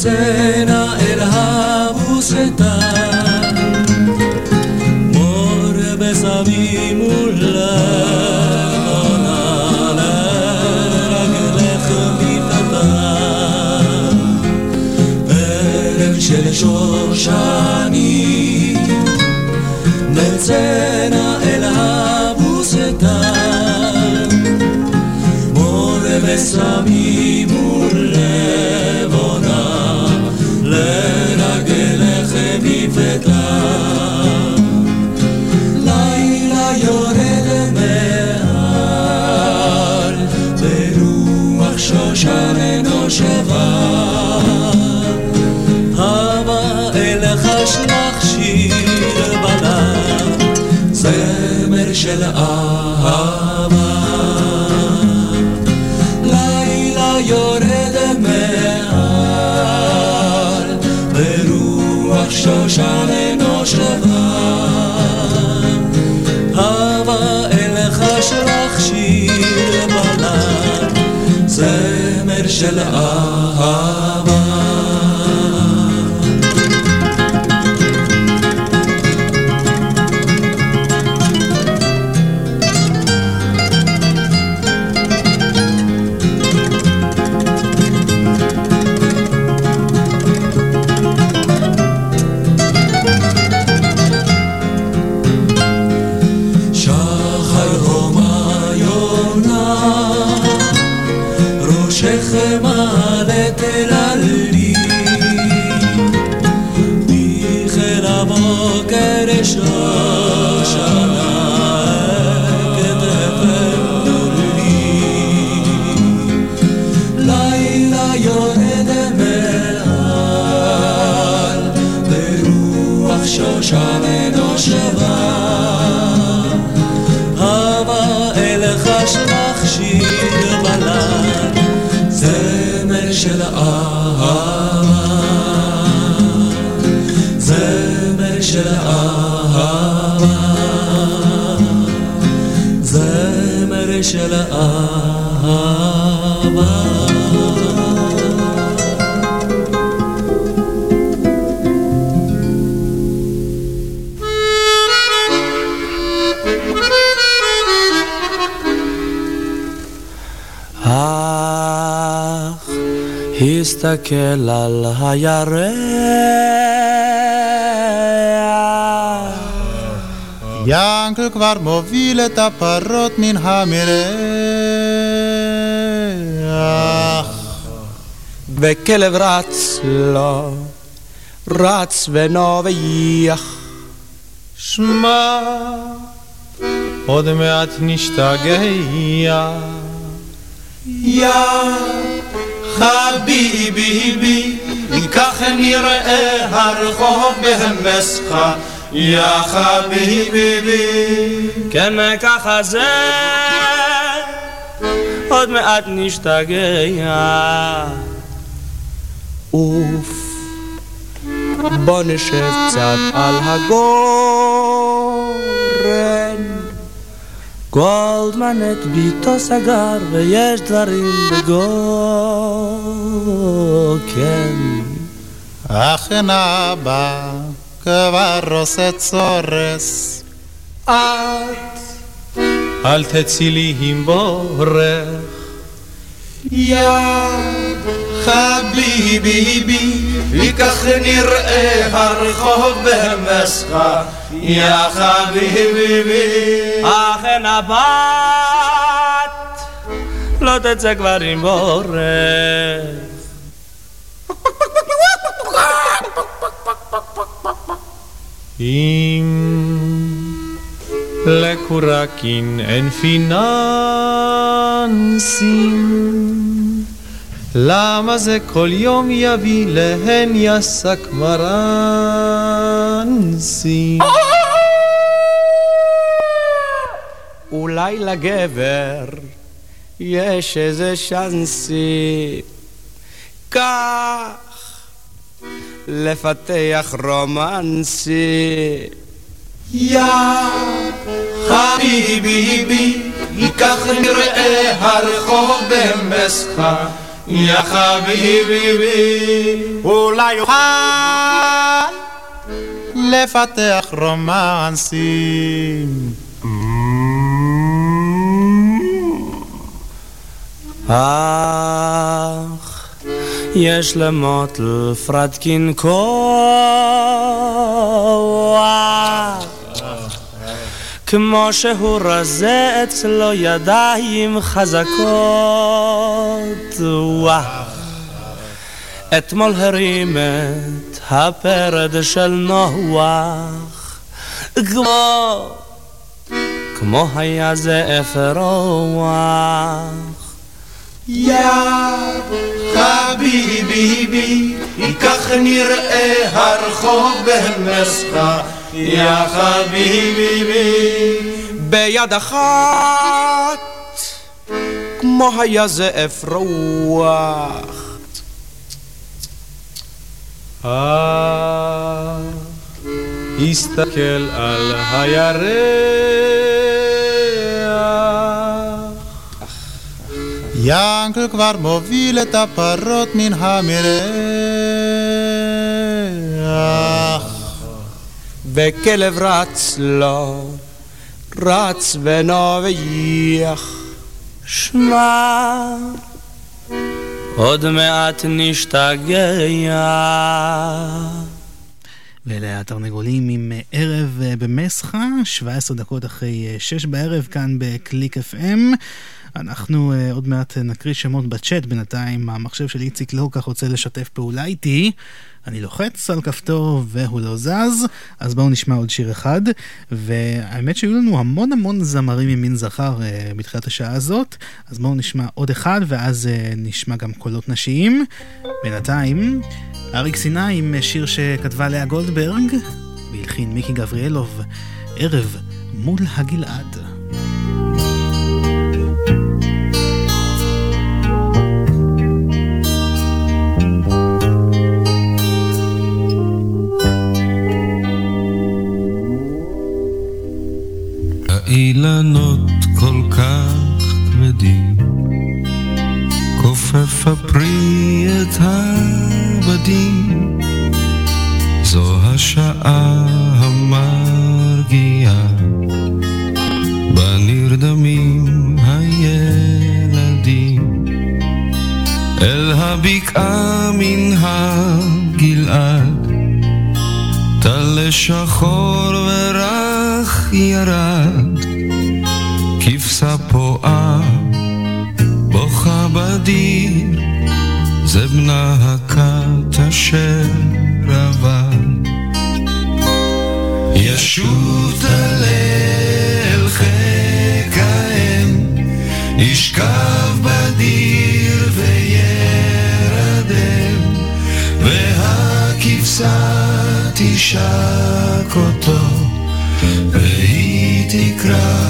נצאנה אל הבוסתן, מור בסמים ולבנה לרגלך מיטתה. ערב של שושנים, זמר הסתכל על הירח ינקל כבר מוביל את הפרות מן המרח וכלב רץ לו, רץ ונובח. שמע, עוד מעט נשתגע. יא חביבי, כך נראה הרחוב בהמסך. יא חביבי. כן ככה זה, עוד מעט נשתגע. אוף, בוא נשב קצת על הגורן. גולדמן את ביתו סגר ויש דברים בגוקן. אכן אבא כבר עושה צורס את אל תצאי לי עם בורך. יא חביבי, כך נראה הרחוב במסחה. יא חביבי. אכן הבת לא תצא כבר עם בורף. אם לקורקין אין פיננסים, למה זה כל יום יביא להן יסק מרנסים? אולי לגבר יש איזה שאנסי. כך לפתח רומנסי. יא חביבי, כך נראה הרחוב במסחה. יא חביבי, אולי יוכל לפתח רומנסים אך יש למוטל פרדקין כוח כמו שהוא רזה אצלו ידיים חזקות. אתמול הרים את הפרד של נוח. כמו כמו היה זה אפרוח יא חביבי, כך נראה הרחוב במסחה. יא חביבי, ביד אחת כמו היה זה אפרוח אה, הסתכל על הירח. ינקל כבר מוביל את הפרות מן המרח וכלב רץ לו, רץ ונובח. שמע, עוד מעט נשתגע. ואלה התרנגולים עם אה, ערב אה, במסחה, 17 דקות אחרי אה, 6 בערב כאן בקליק FM. אנחנו uh, עוד מעט נקריא שמות בצ'אט, בינתיים המחשב של איציק לא כל כך רוצה לשתף פעולה איתי. אני לוחץ על כפתור והוא לא זז, אז בואו נשמע עוד שיר אחד. והאמת שהיו לנו המון המון זמרים ממין זכר uh, בתחילת השעה הזאת, אז בואו נשמע עוד אחד ואז uh, נשמע גם קולות נשיים. בינתיים, אריק סיני עם שיר שכתבה לאה גולדברג, והלחין מיקי גבריאלוב, ערב מול הגלעד. האילנות כל כך כבדים, כופף הפרי את הבדים, זו השעה המרגיעה, בה נרדמים הילדים, אל הבקעה מן הגלעד, טל שחור ורך ירד, פועה, בוכה בדיר, זה בנה הכת אשר עבד. ישוב תלל חיק האם, ישכב בדיר וירדם, והכבשה תשק אותו, והיא תקרא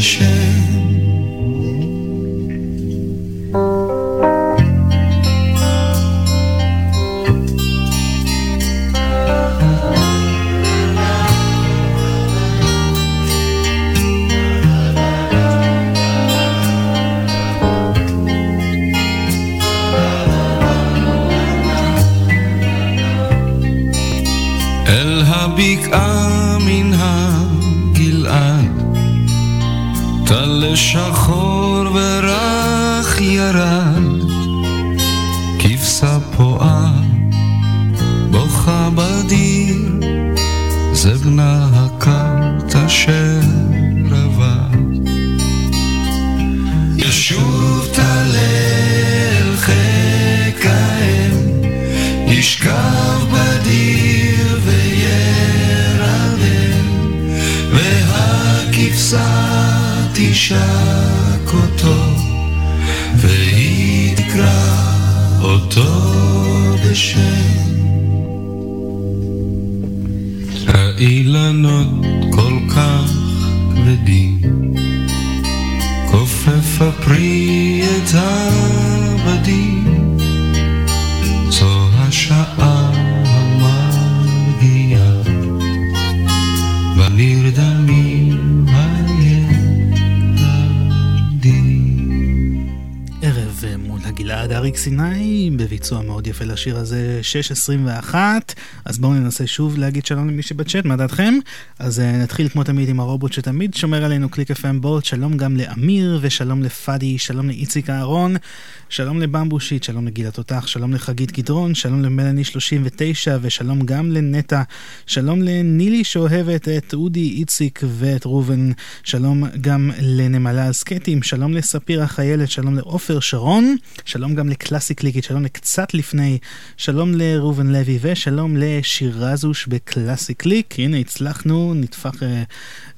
深 סיני, בביצוע מאוד יפה לשיר הזה, 6.21. אז בואו ננסה שוב להגיד שלום למי שבצ'אט, מה דעתכם? אז uh, נתחיל כמו תמיד עם הרובוט שתמיד שומר עלינו, קליק FM בולט, שלום גם לאמיר, ושלום לפאדי, שלום לאיציק אהרון, שלום לבמבושיט, שלום לגיל התותח, שלום לחגית גדרון, שלום למלאני 39, ושלום גם לנטע, שלום לנילי שאוהבת את אודי, איציק ואת ראובן, שלום גם לנמלה הסקטים, שלום לספיר החיילת, שלום לעופר שרון, שלום גם לקלאסי קליקית, שלום לקצת לפני, שלום לראובן לוי, ושלום לשירזוש בקלאסי קליק, הנה הצלחנו, נטפח uh,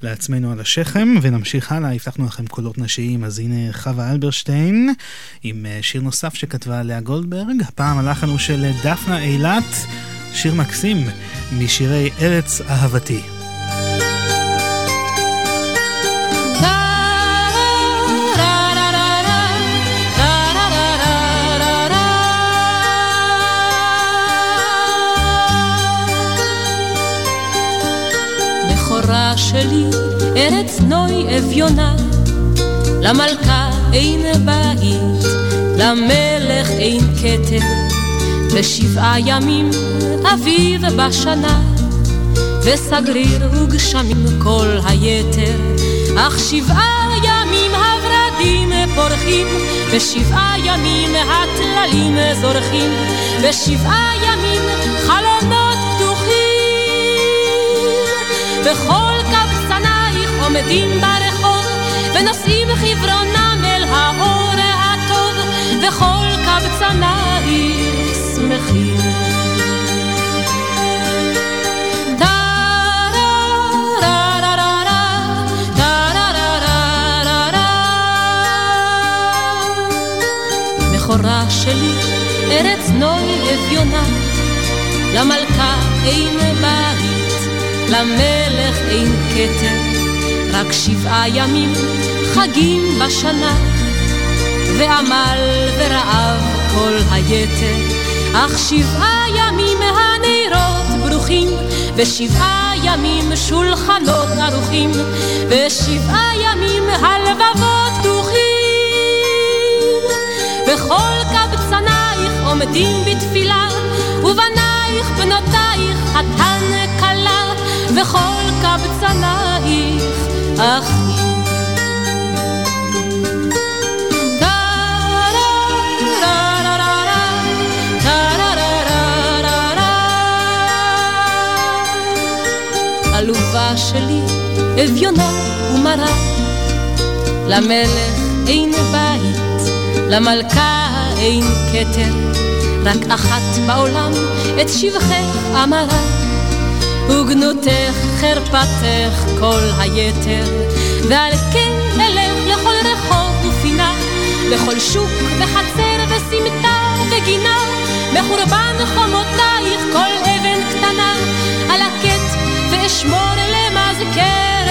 לעצמנו על השכם, ונמשיך הלאה, הבטחנו לכם קולות נשיים, אז הנה חווה אלברשטיין, עם uh, שיר נוסף שכתבה לאה גולדברג, הפעם הלחן הוא של דפנה אילת, שיר מקסים משירי ארץ אהבתי. ארץ נוי אביונה, למלכה אין בית, למלך אין כתר, בשבעה ימים אביב בשנה, וסגריר וגשמים כל היתר, אך שבעה ימים הורדים פורחים, בשבעה ימים הטללים זורחים, בשבעה ימים חלונות פתוחים. עומדים ברחוב ונושאים חברונם אל האור הטוב וכל קבצנייך שמחים. שלי, ארץ נוי אביונה, למלכה אין בית, למלך אין כתר, רק שבעה ימים חגים בשנה, ועמל ורעב כל היתר, אך שבעה ימים הנרות ברוכים, ושבעה ימים שולחנות ערוכים, ושבעה ימים הלבבות פתוחים. וכל קבצנייך עומדים בתפילה, ובנייך בנותייך חתן כלה, וכל קבצנייך למלך אין בית, למלכה אין כתר, רק אחת בעולם את שבחך אמרה, וגנותך חרפתך כל היתר, ועל כן אלך לכל רחוב ופינה, לכל שוק וחצר וסמטה וגינה, מחורבן חומותייך כל אבן קטנה, על הקט ואשמור למזכרת,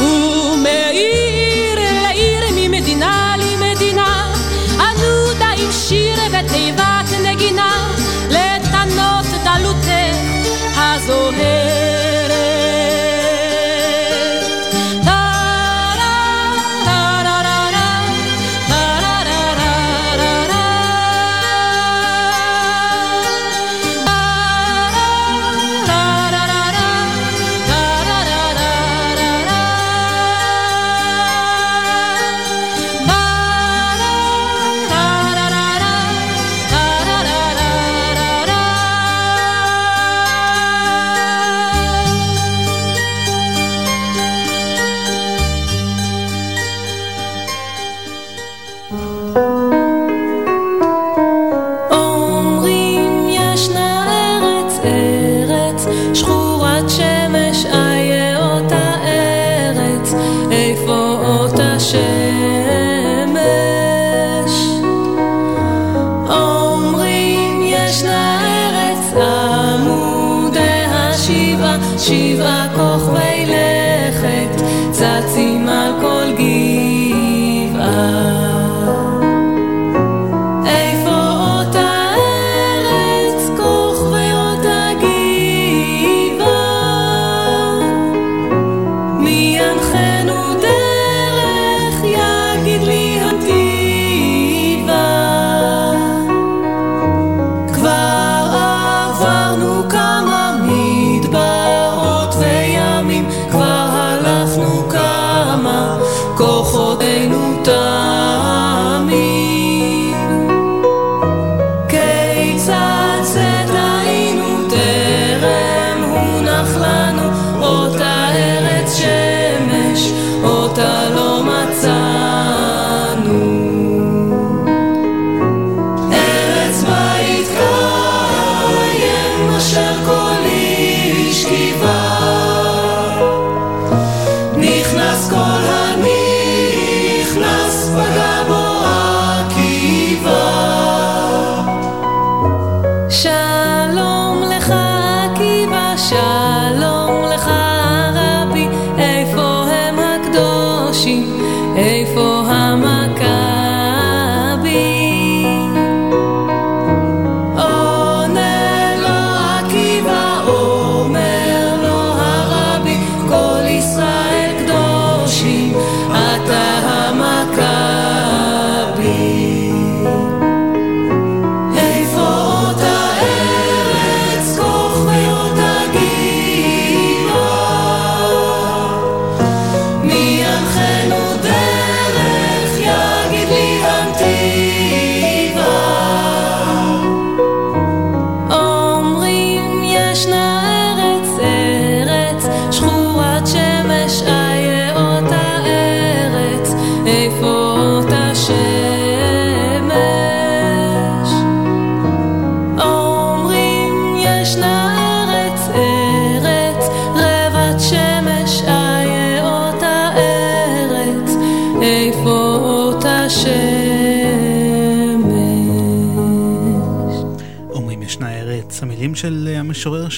ומעיר לעיר ממדינה למדינה, ענודה עם שיר ותיבת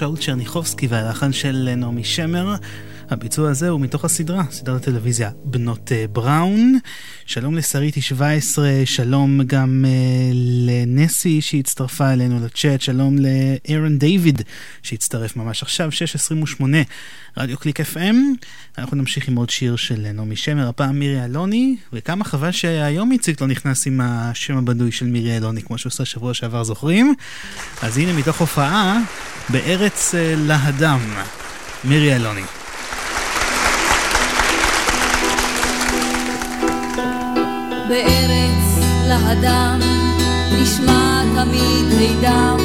שאול צ'רניחובסקי והלחן של נעמי שמר. הביצוע הזה הוא מתוך הסדרה, סדרת הטלוויזיה בנות אה, בראון. שלום לשריטי 17, שלום גם uh, לנסי שהצטרפה אלינו לצ'אט, שלום לאירון דיוויד שהצטרף ממש עכשיו, 6.28, רדיו קליק FM. אנחנו נמשיך עם עוד שיר של נעמי שמר, הפעם מירי אלוני, וכמה חבל שהיום איציק לא נכנס עם השם הבדוי של מירי אלוני, כמו שהוא עשה שבוע שעבר, זוכרים? אז הנה מתוך הופעה בארץ uh, להדם, מירי אלוני. בארץ להדם נשמע תמיד הידם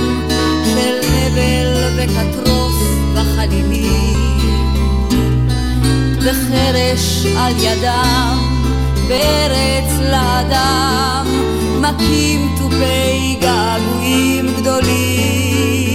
של נבל וקטרוס וחלילים וחרש על ידם בארץ להדם מכים תופי געגועים גדולים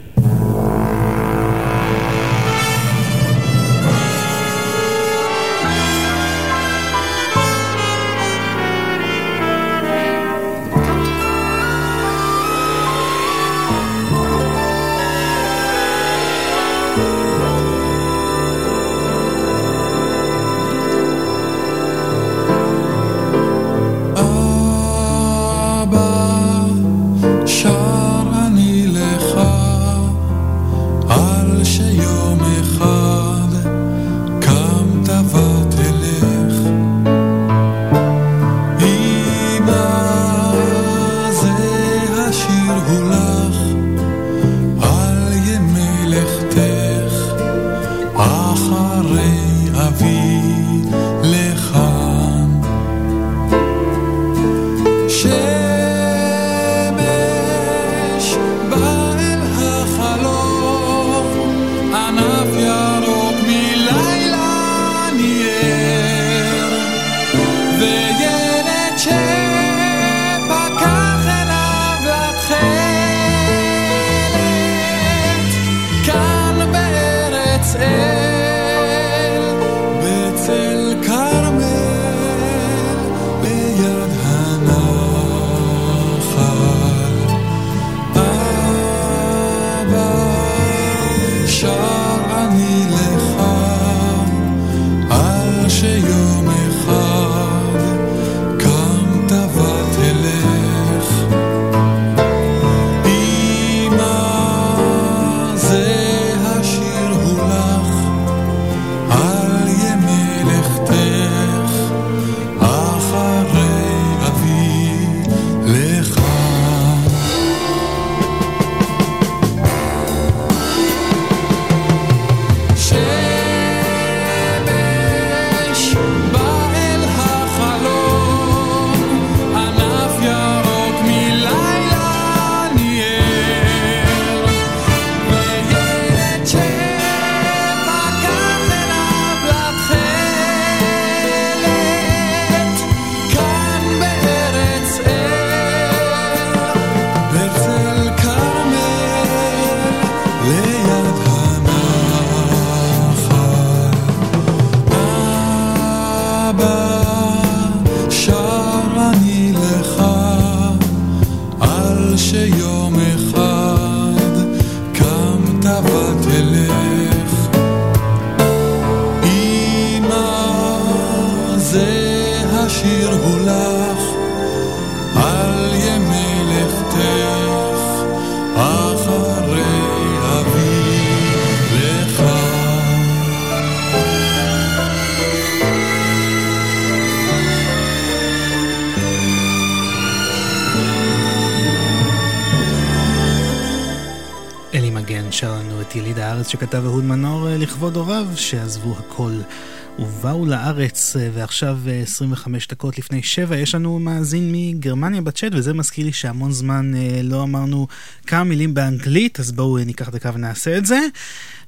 שר לנו את יליד הארץ שכתב אהוד מנור אה, לכבוד הוריו שעזבו הכל ובאו לארץ אה, ועכשיו אה, 25 דקות לפני שבע יש לנו מאזין מגרמניה בצ'אט וזה מזכיר לי שהמון זמן אה, לא אמרנו כמה מילים באנגלית אז בואו אה, ניקח דקה ונעשה את זה.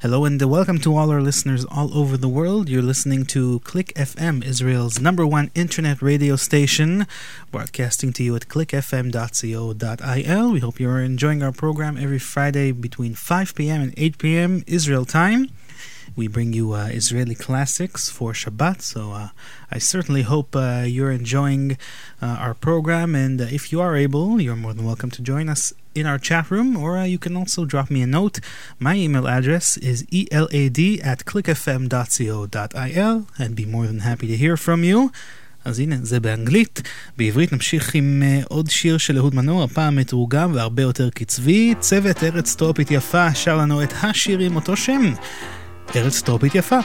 Hello and welcome to all our listeners all over the world. You're listening to Click FM, Israel's number one internet radio station, broadcasting to you at clickfm.co.il. We hope you're enjoying our program every Friday between 5 p.m. and 8 p.m. Israel time. We bring you uh, Israeli classics for Shabbat, so uh, I certainly hope uh, you're enjoying uh, our program. And uh, if you are able, you're more than welcome to join us in our chat room, or uh, you can also drop me a note. My email address is elad at clickfm.co.il. I'd be more than happy to hear from you. אז הנה, זה באנגלית. בעברית נמשיך עם uh, עוד שיר של אהוד מנור, הפעם מתורגם והרבה יותר קצבי. צוות ארץ טרופית יפה שר לנו את השיר עם אותו שם. ארץ טרופית יפה.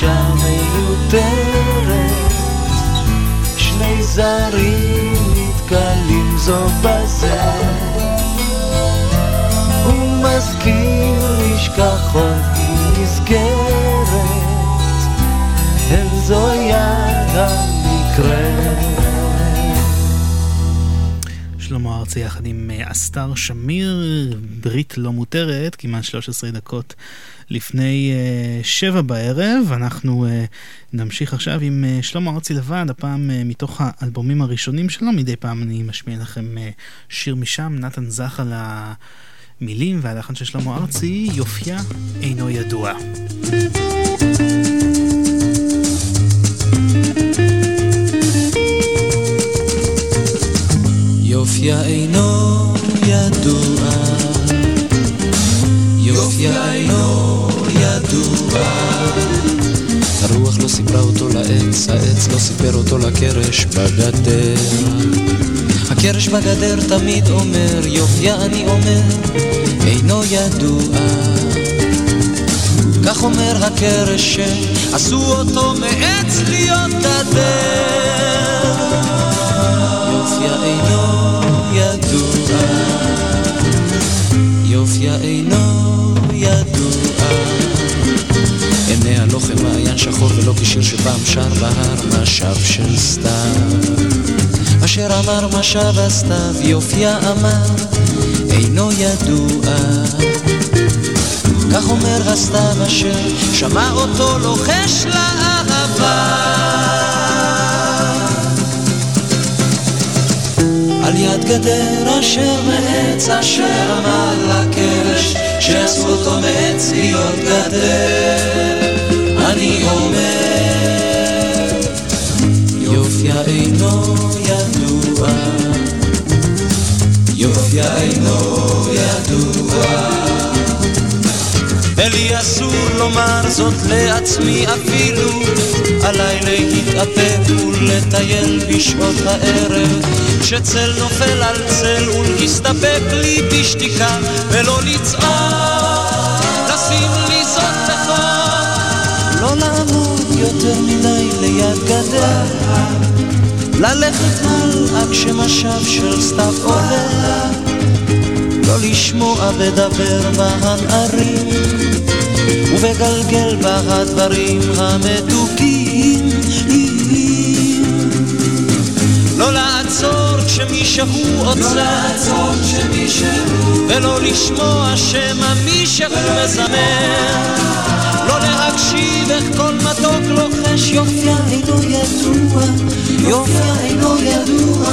פגישה מיותרת, שני זרים נתקלים זו בזה, ומזכיר נשכחות היא נזכרת, הן זו יד המקרה. ארצי יחד עם אה, אסתר שמיר, ברית לא מותרת, כמעט 13 דקות לפני uh, שבע בערב. אנחנו uh, נמשיך עכשיו עם שלמה ארצי לבד, הפעם מתוך האלבומים הראשונים שלו. מדי פעם אני משמיע לכם שיר משם, נתן זך על המילים והלחן של שלמה ארצי, יופייה אינו ידוע. יופייה אינו ידוע, יופייה אינו ידוע. הרוח לא סיפרה אותו לעץ, העץ לא סיפר אותו לקרש בגדר. הקרש בגדר תמיד אומר, יופייה אני אומר, אינו ידוע. כך אומר הקרש שעשו אותו מעץ להיות גדר. יופייה אינו ידוע, יופייה אינו ידוע. עיניה לא כמעיין שחור ולא כשיר שפעם שר בהר משב של סתיו. אשר אמר משב הסתיו, יופייה אמר, אינו ידוע. כך אומר הסתיו אשר שמע אותו לוחש לאהבה. על יד גדר אשר מעץ אשר אמר לקרש שעשו אותו מעץ להיות גדר. אני אומר יופייה אינו ידוע. יופייה אינו ידוע ולי אסור לומר זאת לעצמי אפילו. עליי להתאפק ולטייל בשעות הערב. כשצל נופל על צל ולהסתפק לי בשתיקה ולא לצעוק לשים לי זאת בכוח לא לעמוד יותר מדי ליד גדר. ללכת הלאה כשמשב של סתיו עולה לא לשמוע בדבר בהנערים ובגלגל בה הדברים המתוקים לא לעצור כשמישהו עוצר ולא לשמוע שמא מישהו מזמר. לא להקשיב איך כל מתוק לוחש יופייה אינו ידוע יופייה אינו ידוע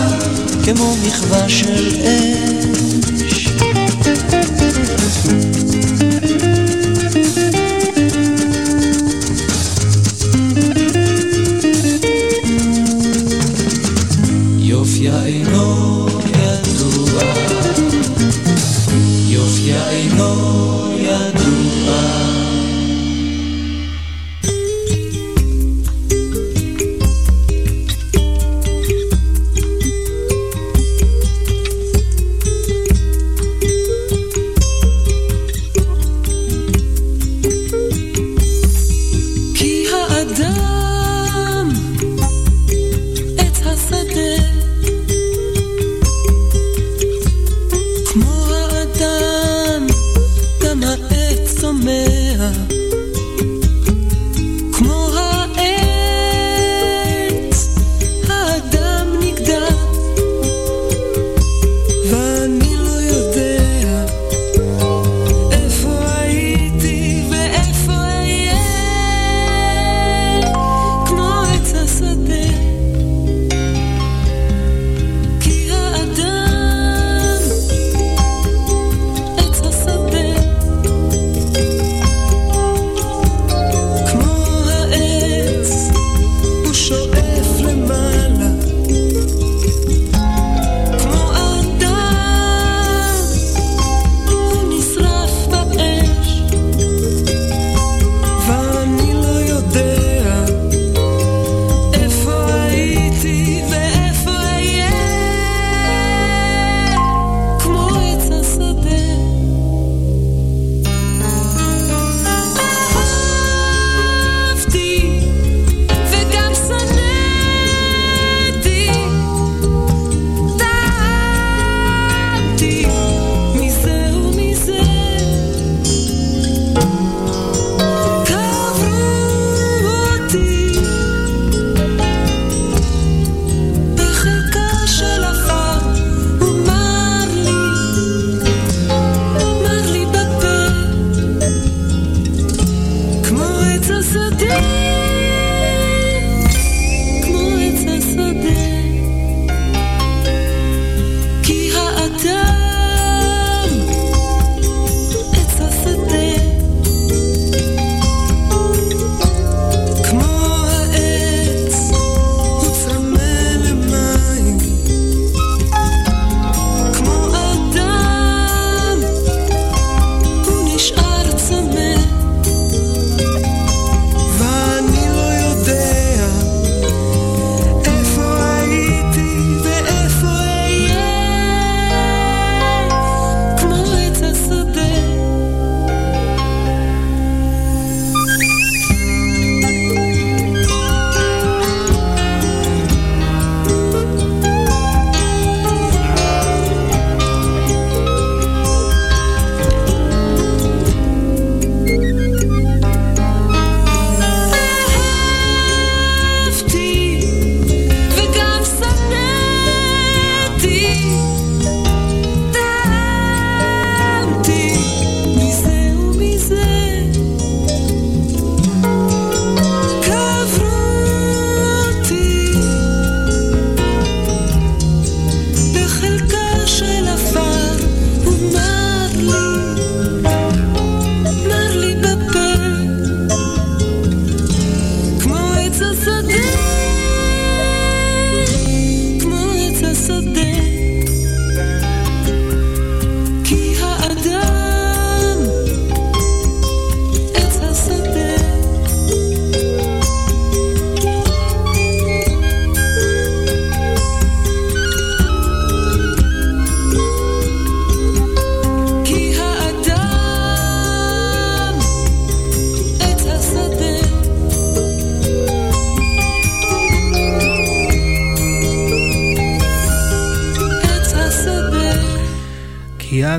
כמו מחווה של אש יופייה אינו ידוע,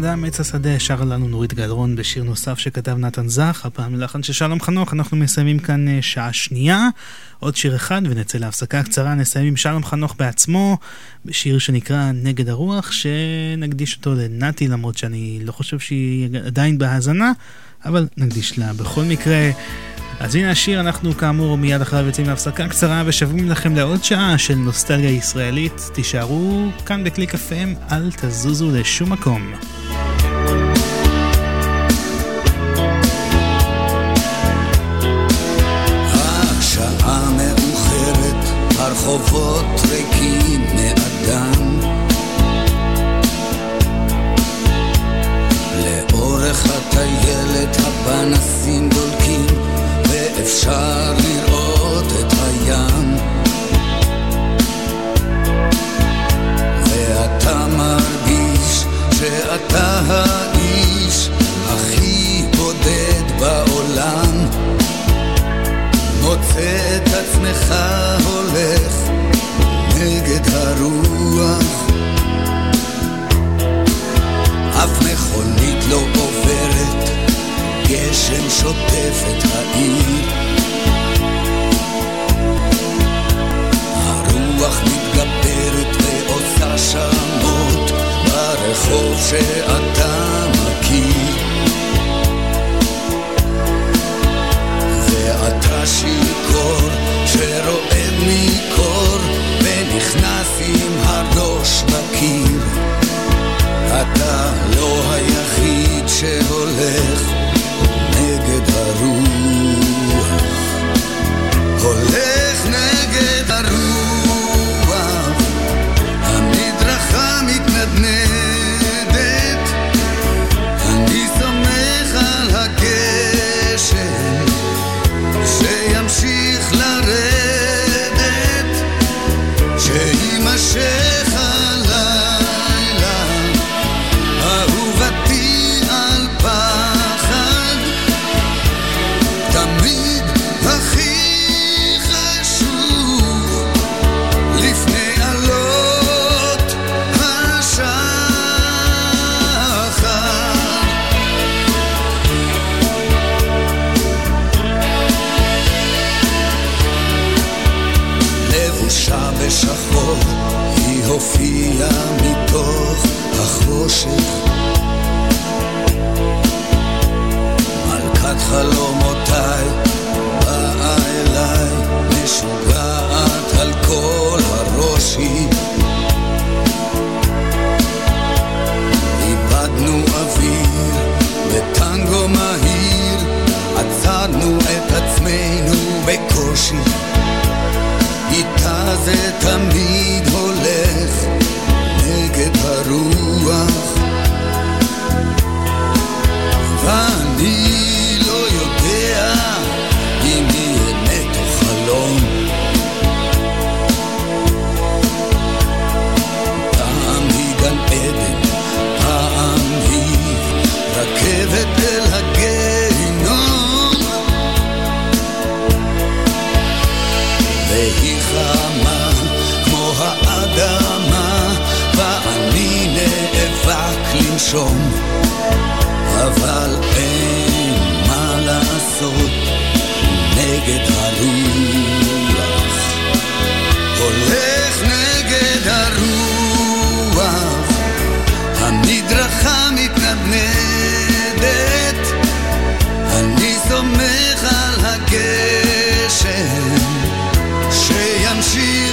האדם עץ השדה שר לנו נורית גלרון בשיר נוסף שכתב נתן זך, הפעם מלחן של שלום חנוך, אנחנו מסיימים כאן אה, שעה שנייה, עוד שיר אחד ונצא להפסקה קצרה, נסיים עם שלום חנוך בעצמו, בשיר שנקרא נגד הרוח, שנקדיש אותו לנתי למרות שאני לא חושב שהיא עדיין בהאזנה, אבל נקדיש לה בכל מקרה. אז הנה השיר, אנחנו כאמור מיד אחריו יוצאים להפסקה קצרה ושבים לכם לעוד שעה של נוסטלגיה ישראלית. תישארו כאן בקליק FM, אל תזוזו לשום מקום. Roubou לנשום, אבל אין מה לעשות נגד הרוח. הולך נגד הרוח, המדרכה מתנדנדת, אני סומך על הגשם שימשיך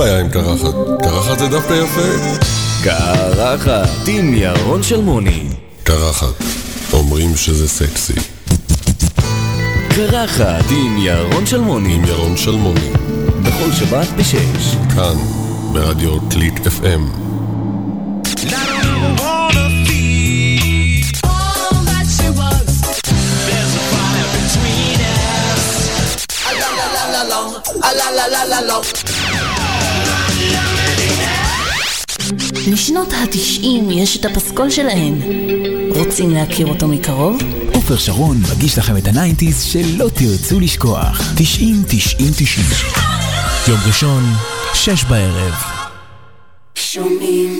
בעיה עם קרחת. קרחת זה דווקא יפה. קרחת עם ירון שלמוני. קרחת. אומרים שזה סקסי. קרחת עם ירון שלמוני. עם ירון שלמוני. בכל שבת בשש. כאן, ברדיו קליק FM. לשנות התשעים יש את הפסקול שלהן. רוצים להכיר אותו מקרוב? עופר שרון מגיש לכם את ה nineties שלא תרצו לשכוח. 90 90 90 יום ראשון, שש בערב. שומעים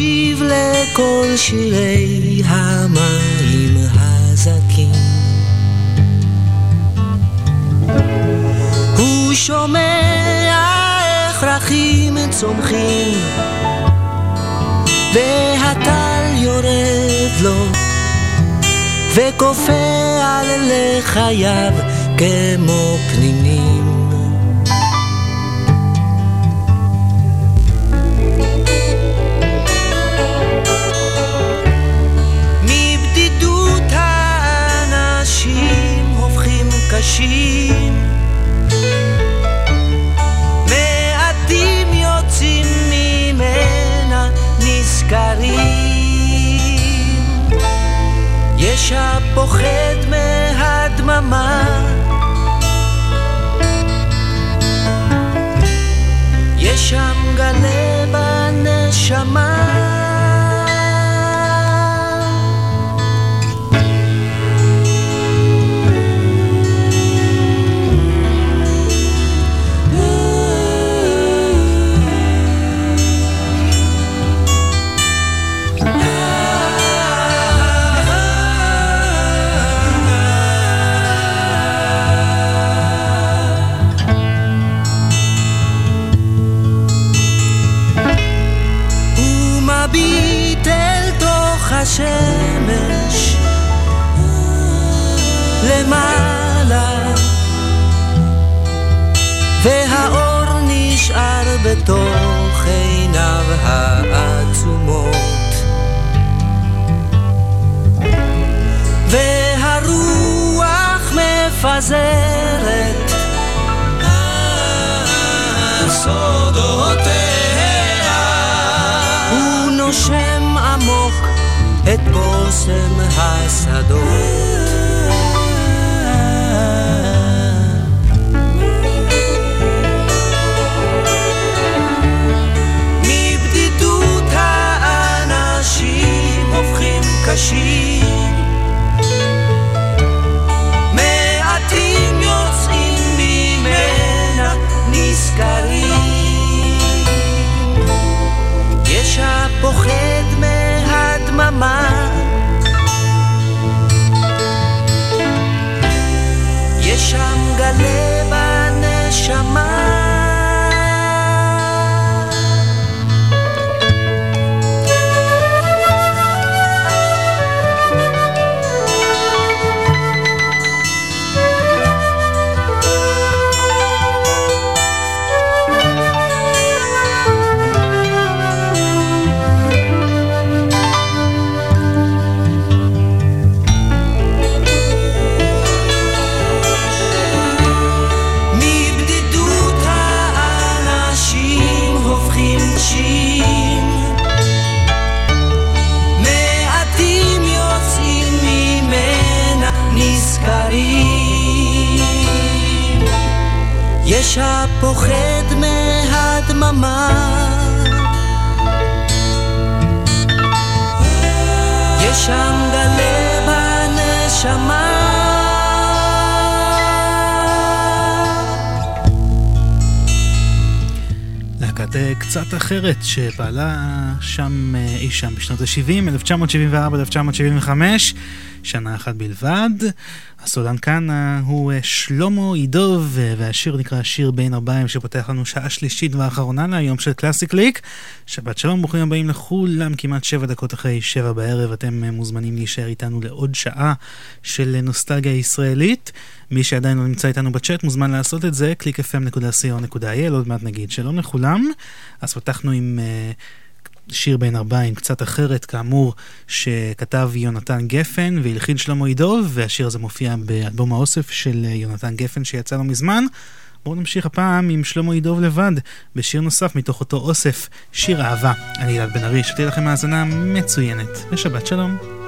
הוא מקשיב לכל שירי המים הזכים הוא שומע איך רכים צומחים והטל יורד לו וכופה על לחייו כמו פנינים. יש הפוחד מהדממה. יש שם גלה בנשמה בתוך עיניו העצומות. והרוח מפזרת סודותיה. הוא נושם עמוק את בושם השדות קשים. מעטים יוצאים ממנה נזכרים. יש הפוחד מהדממה. יש שם גלה בנשמה הפוחד מהדממה יש שם גלה בנשמה אה, קצת אחרת שפעלה שם אה, אי שם בשנות ה-70, 1974-1975, שנה אחת בלבד. הסולן כאן הוא אה, שלמה עידוב, אה, והשיר נקרא שיר בין ארבעים שפותח לנו שעה שלישית ואחרונה להיום של קלאסי קליק. שבת שלום, ברוכים הבאים לכולם, כמעט שבע דקות אחרי שבע בערב, אתם אה, מוזמנים להישאר איתנו לעוד שעה של נוסטלגיה ישראלית. מי שעדיין לא נמצא איתנו בצ'אט מוזמן לעשות את זה, www.clickfm.co.il, עוד מעט נגיד שלום לכולם. אז פתחנו עם uh, שיר בין ארבעים, קצת אחרת, כאמור, שכתב יונתן גפן והלחין שלמה עידוב, והשיר הזה מופיע באלבום האוסף של יונתן גפן שיצא לא מזמן. בואו נמשיך הפעם עם שלמה עידוב לבד, בשיר נוסף מתוך אותו אוסף, שיר אהבה. אני אלעד בן ארי, שתהיה לכם האזנה מצוינת, ושבת שלום.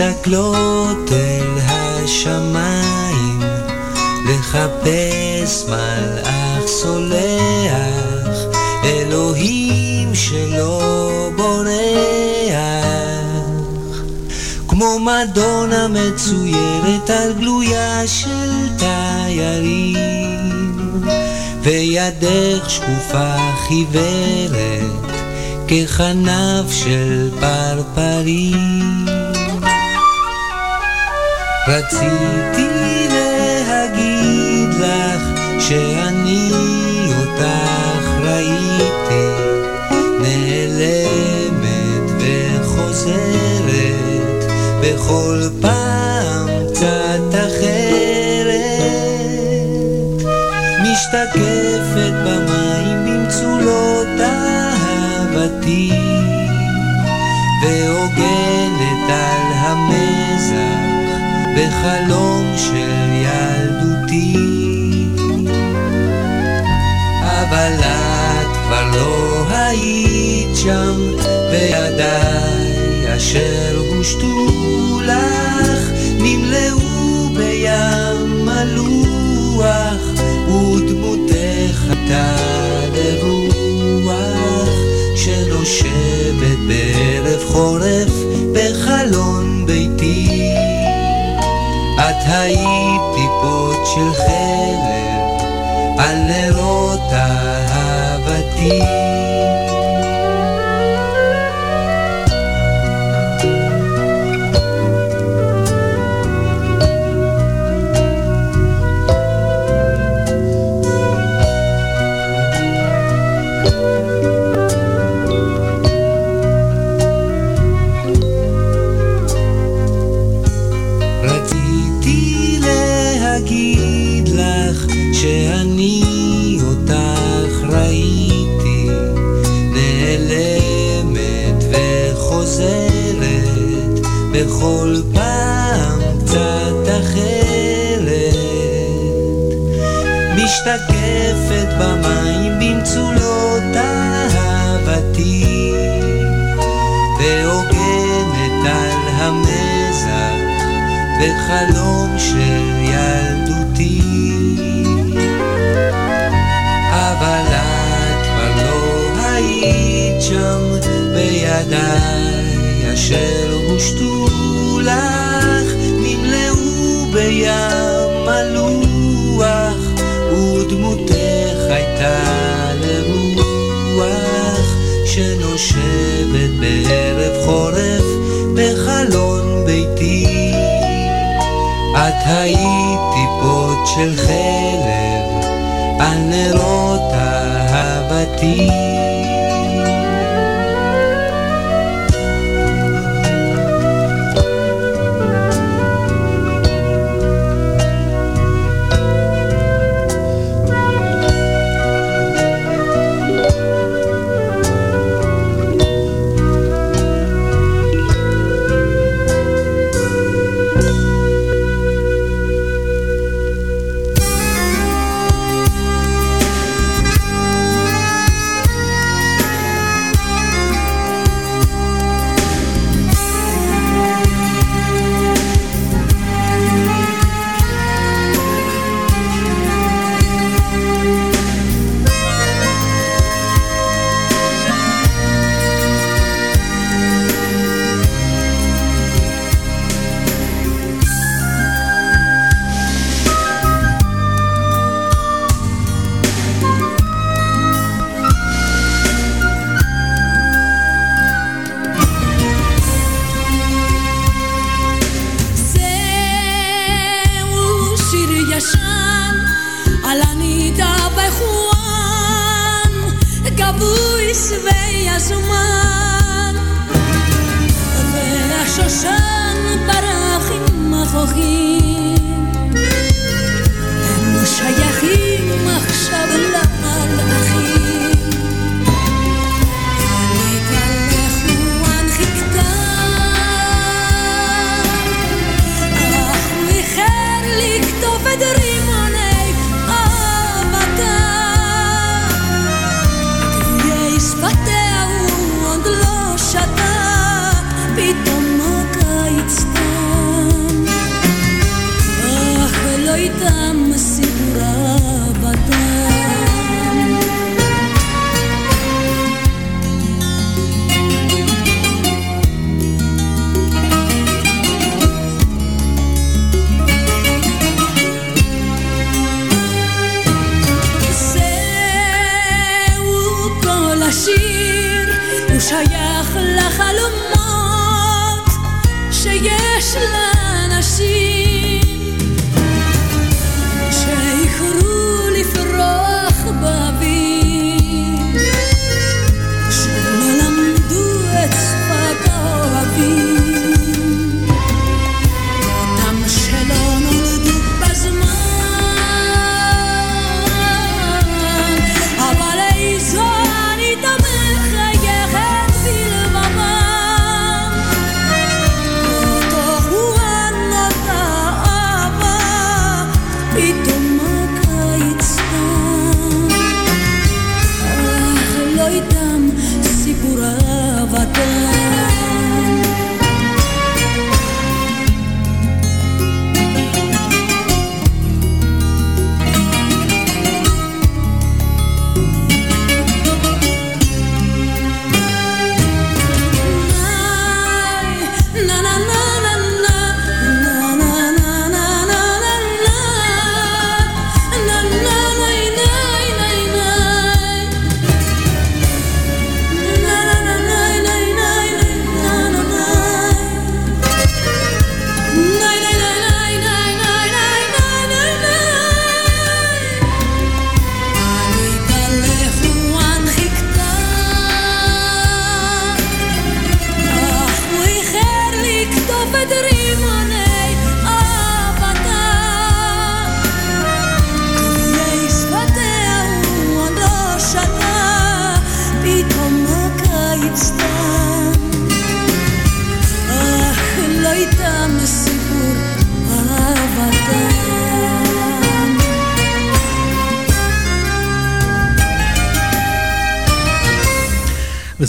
מסתכלות אל השמיים לחפש מלאך סולח אלוהים שלא בורח כמו מדונה מצוירת על גלויה של תיירים וידך שקופה חיוורת ככנף של פרפרים. רציתי להגיד לך שאני אשר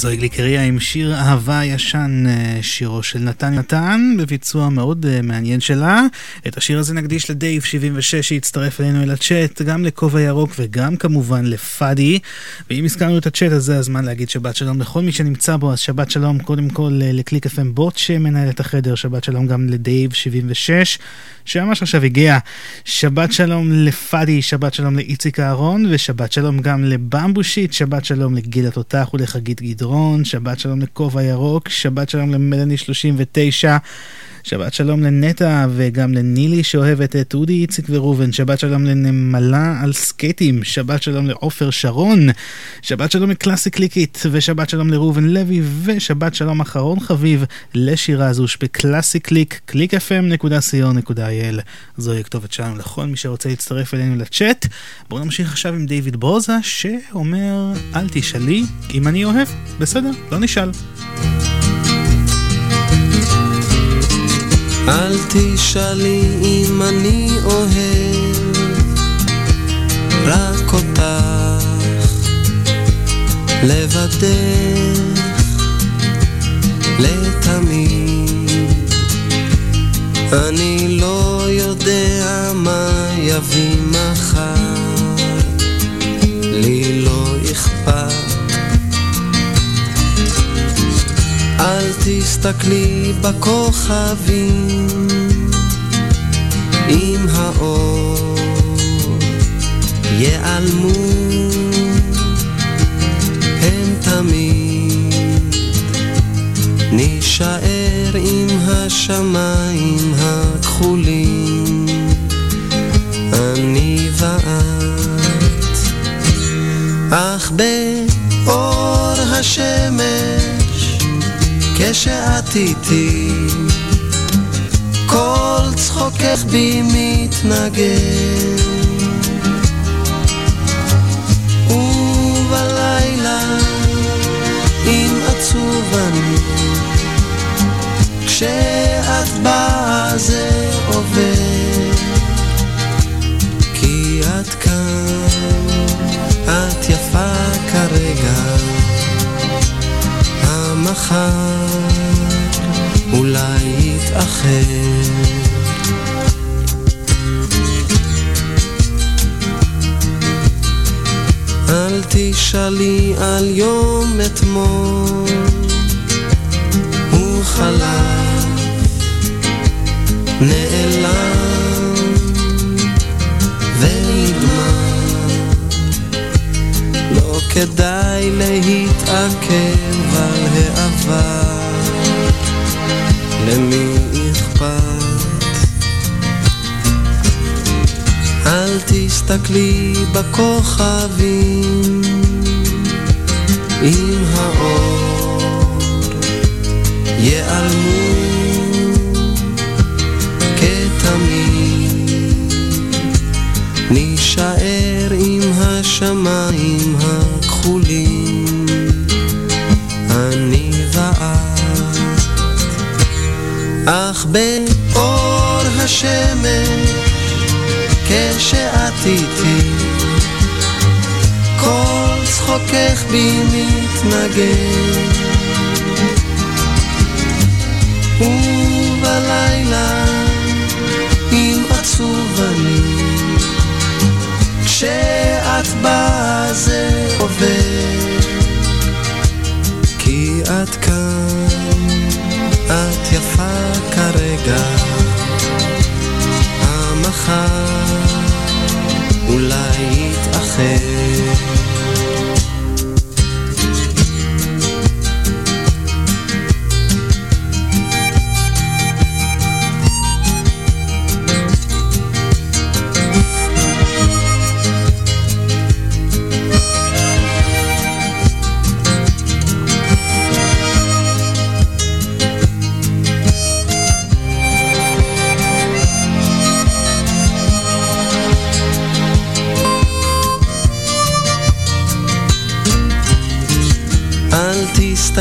וזוהי גליקריה עם שיר אהבה ישן, אה, שירו של נתן נתן, בביצוע מאוד uh, מעניין שלה. את השיר הזה נקדיש לדייב 76 שהצטרף אלינו אל הצ'אט, גם לכובע ירוק וגם כמובן לפאדי. ואם הזכרנו את הצ'אט אז זה הזמן להגיד שבת שלום לכל מי שנמצא בו, אז שבת שלום קודם כל uh, לקליק FM בוט שמנהל את החדר, שבת שלום גם לדייב 76. שממש עכשיו הגיע. שבת שלום לפאדי, שבת שלום לאיציק אהרון, ושבת שלום גם לבמבושיט, שבת שלום לגיל התותח ולחגית גדרון, שבת שלום לכובע ירוק, שבת שלום למלאני 39. שבת שלום לנטע וגם לנילי שאוהבת את אודי, איציק וראובן, שבת שלום לנמלה על סקייטים, שבת שלום לעופר שרון, שבת שלום לקלאסי קליקית, ושבת שלום לראובן לוי, ושבת שלום אחרון חביב לשירה זוש בקלאסי קליק, clickfm.co.il. זוהי הכתובת שלנו לכל מי שרוצה להצטרף אלינו לצ'אט. בואו נמשיך עכשיו עם דיוויד ברוזה, שאומר, אל תשאלי אם אני אוהב. בסדר, לא נשאל. אל תשאלי אם אני אוהב רק אותך. לבדך לתמיד. אני לא יודע מה יביא מחר. לי לא אכפת אל תסתכלי בכוכבים אם האור. ייעלמו הם תמיד נישאר עם השמיים הכחולים. אני ואת אך באור השמש כשאת איתי כל צחוקך בי מתנגן. ובלילה אם עצוב אני כשאת באה זה עובר כי את כאן, את יפה כרגע המחר אולי יתאחר אל תשאלי על יום אתמול הוא חלף נעלם ונגמר. לא כדאי להתעכב העבר למי אכפת? אל תסתכלי בכוכבים. אם האור ייעלמו כתמיד. נישאר עם השמיים אני ואת. אך באור השמש כשאת איתי כל צחוקך בי מתנגן. ובלילה אם עצוב אני כשאת באה זה עובר את כאן, את יפה כרגע. המחר אולי יתאחר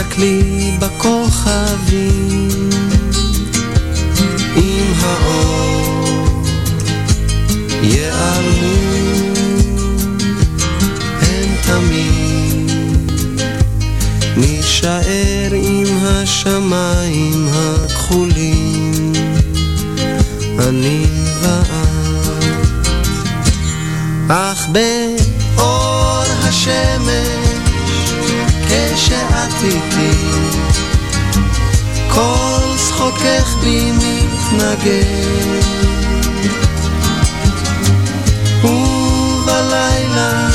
תסתכלי בכוכבים. אם האור ייעלמו הם תמיד נישאר עם השמיים הכחולים, אני ואת. אך באור השמש, איתי, כל שחוקך בי מתנגד. ובלילה,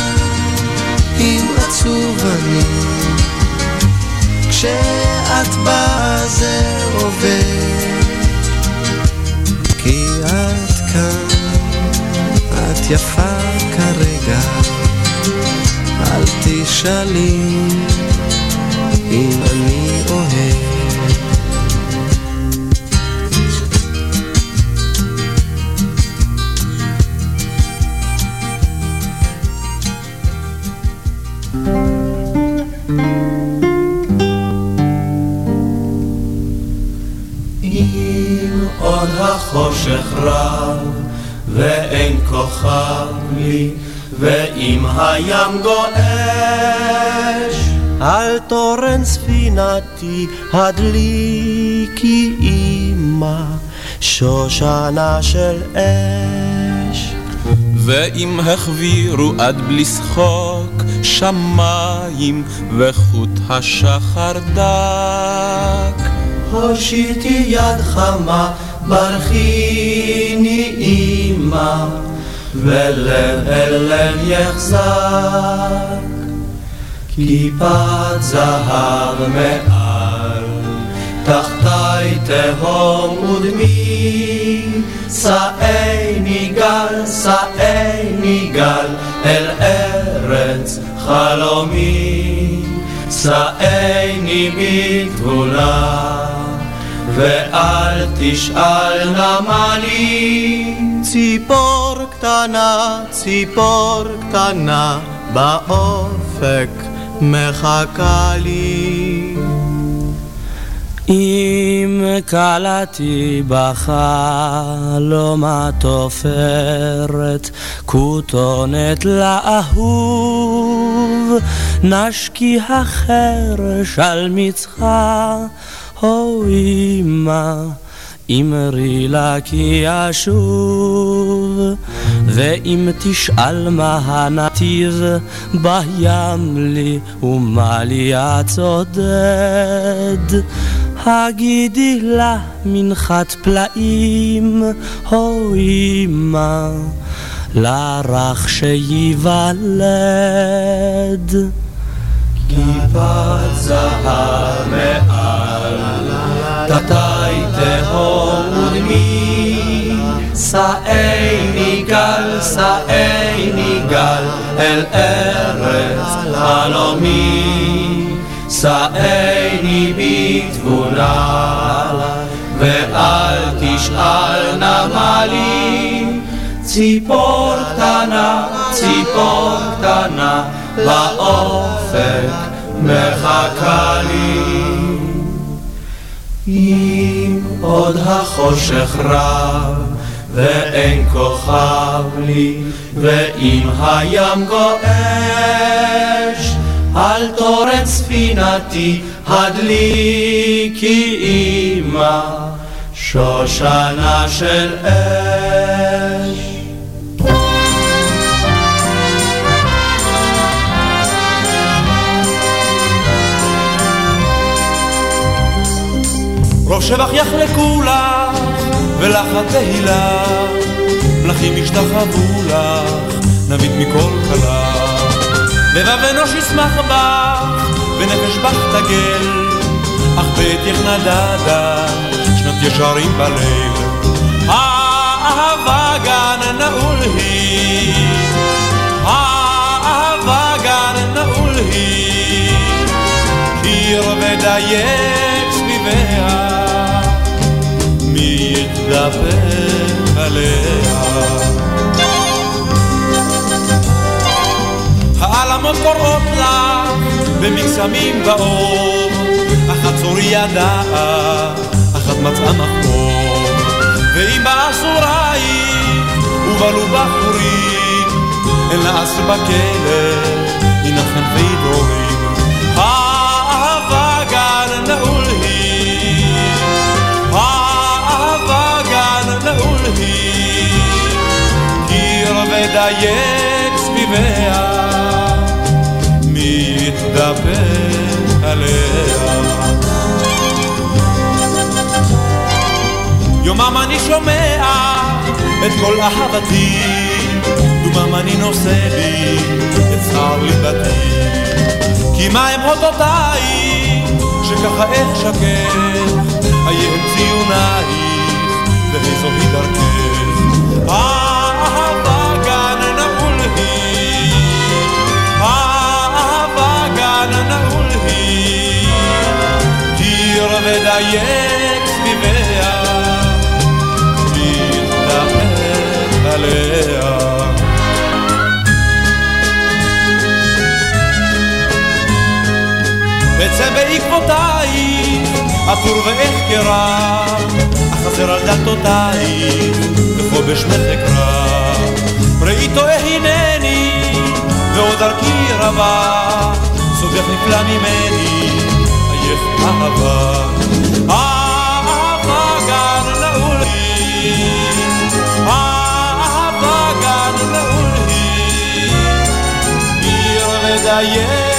אם עצוב אני, כשאת באה זה עובר כי את כאן, את יפה כרגע אל תשאלי אם אני אוהב. עוד רב, ואין כוכב לי, ואם הים גועש, על תורן ספינתי הדליקי אימה שושנה של אש. ואם החבירו עד בלי שחוק שמיים וחוט השחר דק הושיטי יד חמה, ברכיני אימא, ולב אל לב יחזק. כיפת זהב מעל, תחתי תהום ודמי, שאיני גל, שאיני גל, אל ארץ חלומי, שאיני בתבונה. ואל תשאל נא לי. ציפור קטנה, ציפור קטנה, באופק מחכה לי. אם קלעתי בחלום התופרת, כותונת לאהוב, נשקי החרש על מצחה. הו אמא, אמרי לה כי אשוב, ואם תשאל מה הנתיב, בים לי ומה לי הצודד. הגידי לה מנחת פלאים, הו אמא, לרך שייוולד. כיפת זהב מעל, תתי תהום ודמי, שאיני גל, שאיני גל, אל ארץ חלומי, שאיני בתבונה, ואל תשאל נא ציפור קטנה, ציפור קטנה, באופק מחכה לי. אם עוד החושך רב ואין כוכב לי, ואם הים גועש, על תורן ספינתי הדליקי אימה, שושנה של אש. רוב שבח יחלקו לך, ולך התהילה, מלכים ישתחוו לך, נביט מכל כלה. לבב אנוש ישמח בך, ונפש בך תגל, אך ביתך נדדה, שנת ישרים בליל. האהבה גן נעול היא, האהבה גן נעול היא, קיר ודייק סביביה. מי יתדפק עליה? העלמות קוראות לך במקסמים באור, אחת צורי ידעה, אחת מצאה מחור. ואם באסורה היא, ובלו בחורים, אין לה אסיר בכלא, ינחם וידורים. האהבה מדייק סביביה, מי יתדפק עליה. יומם אני שומע את כל אהבתי, דומם אני נושא בי את שכר ליבתי. כי מה הם אותותיי, שככה איך שקט, איה הם ציונייך, ואיזוהי דרכך. דיר ודייק סביביה, מתדפק עליה. אצא בעקבותייך, עטור ואחקרה, אחזר על דלתותייך, וחובש מחקרה. ראי טועה הנני, ועוד דרכי רבה, סודך נפלא ממני, עייף אהבה. אהבה גן נעול היא, אהבה גן נעול היא, עיר ודייק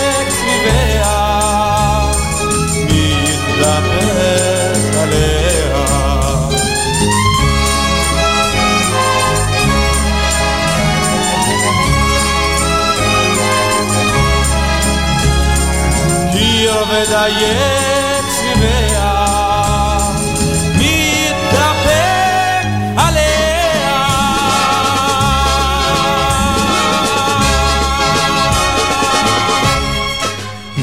עיר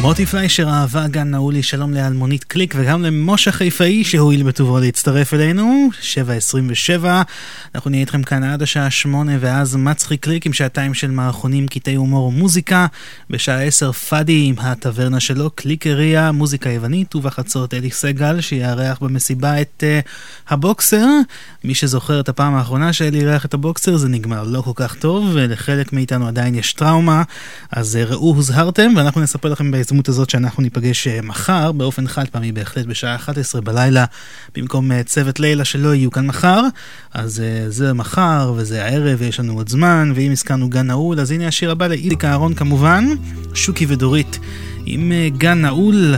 מוטי פליישר, אהבה גן נעול לי, שלום לאלמונית קליק וגם למשה חיפאי שהואיל בטובו להצטרף אלינו, 7.27. אנחנו נהיה איתכם כאן עד השעה 8 ואז מצחי קליק עם שעתיים של מערכונים, קטעי הומור ומוזיקה. בשעה 10 פאדי עם הטברנה שלו, קליקריה, מוזיקה יוונית, ובחצות אלי סגל שיארח במסיבה את uh, הבוקסר. מי שזוכר את הפעם האחרונה שאלי אירח את הבוקסר זה נגמר לא כל כך טוב ולחלק מאיתנו עדיין יש טראומה, אז uh, ראו הוזהרתם ואנחנו נספר לכם בהזדמנות הזאת שאנחנו ניפגש uh, מחר באופן חד פעמי בהחלט בשעה 11 בלילה במקום uh, צוות לילה שלא יהיו כאן מחר, אז uh, זה מחר וזה הערב ויש לנו עוד זמן ואם הזכרנו גן נעול אז הנה השיר הבא לאיציק אהרון כמובן, שוקי ודורית עם גן נעול.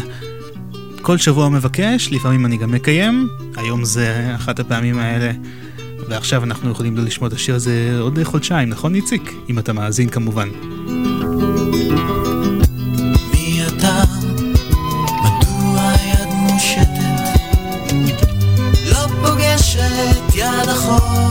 כל שבוע מבקש, לפעמים אני גם מקיים, היום זה אחת הפעמים האלה. ועכשיו אנחנו יכולים לשמוע את השיר הזה עוד חודשיים, נכון איציק? אם אתה מאזין כמובן. יד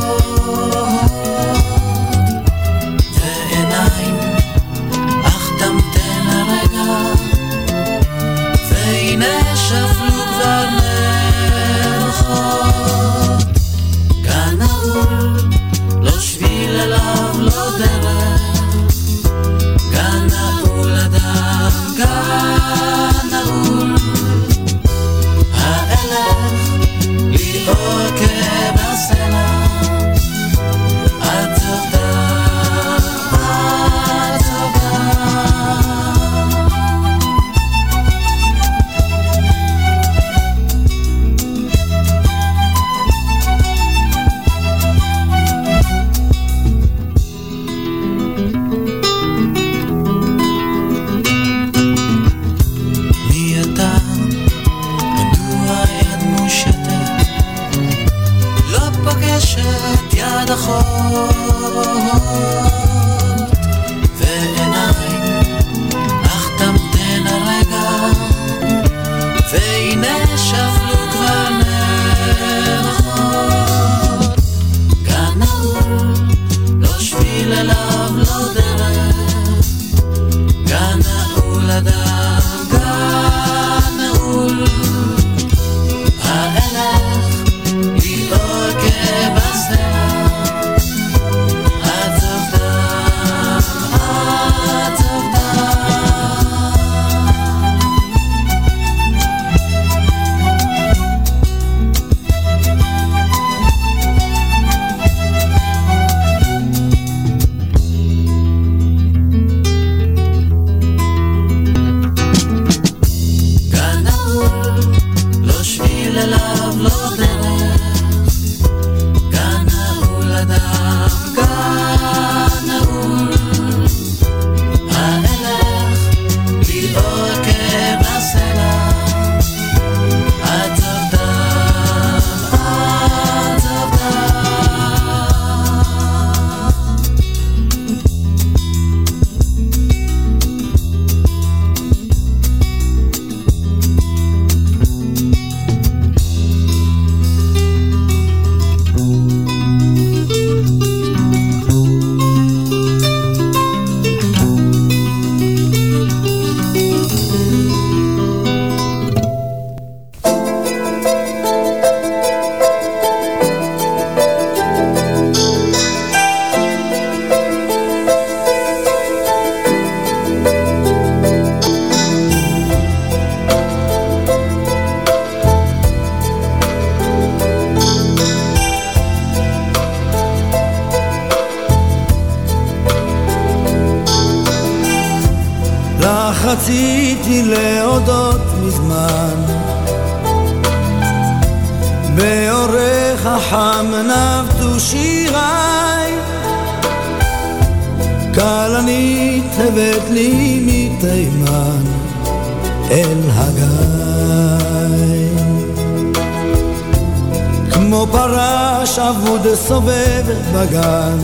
כמו פרש אבוד סובב בגן.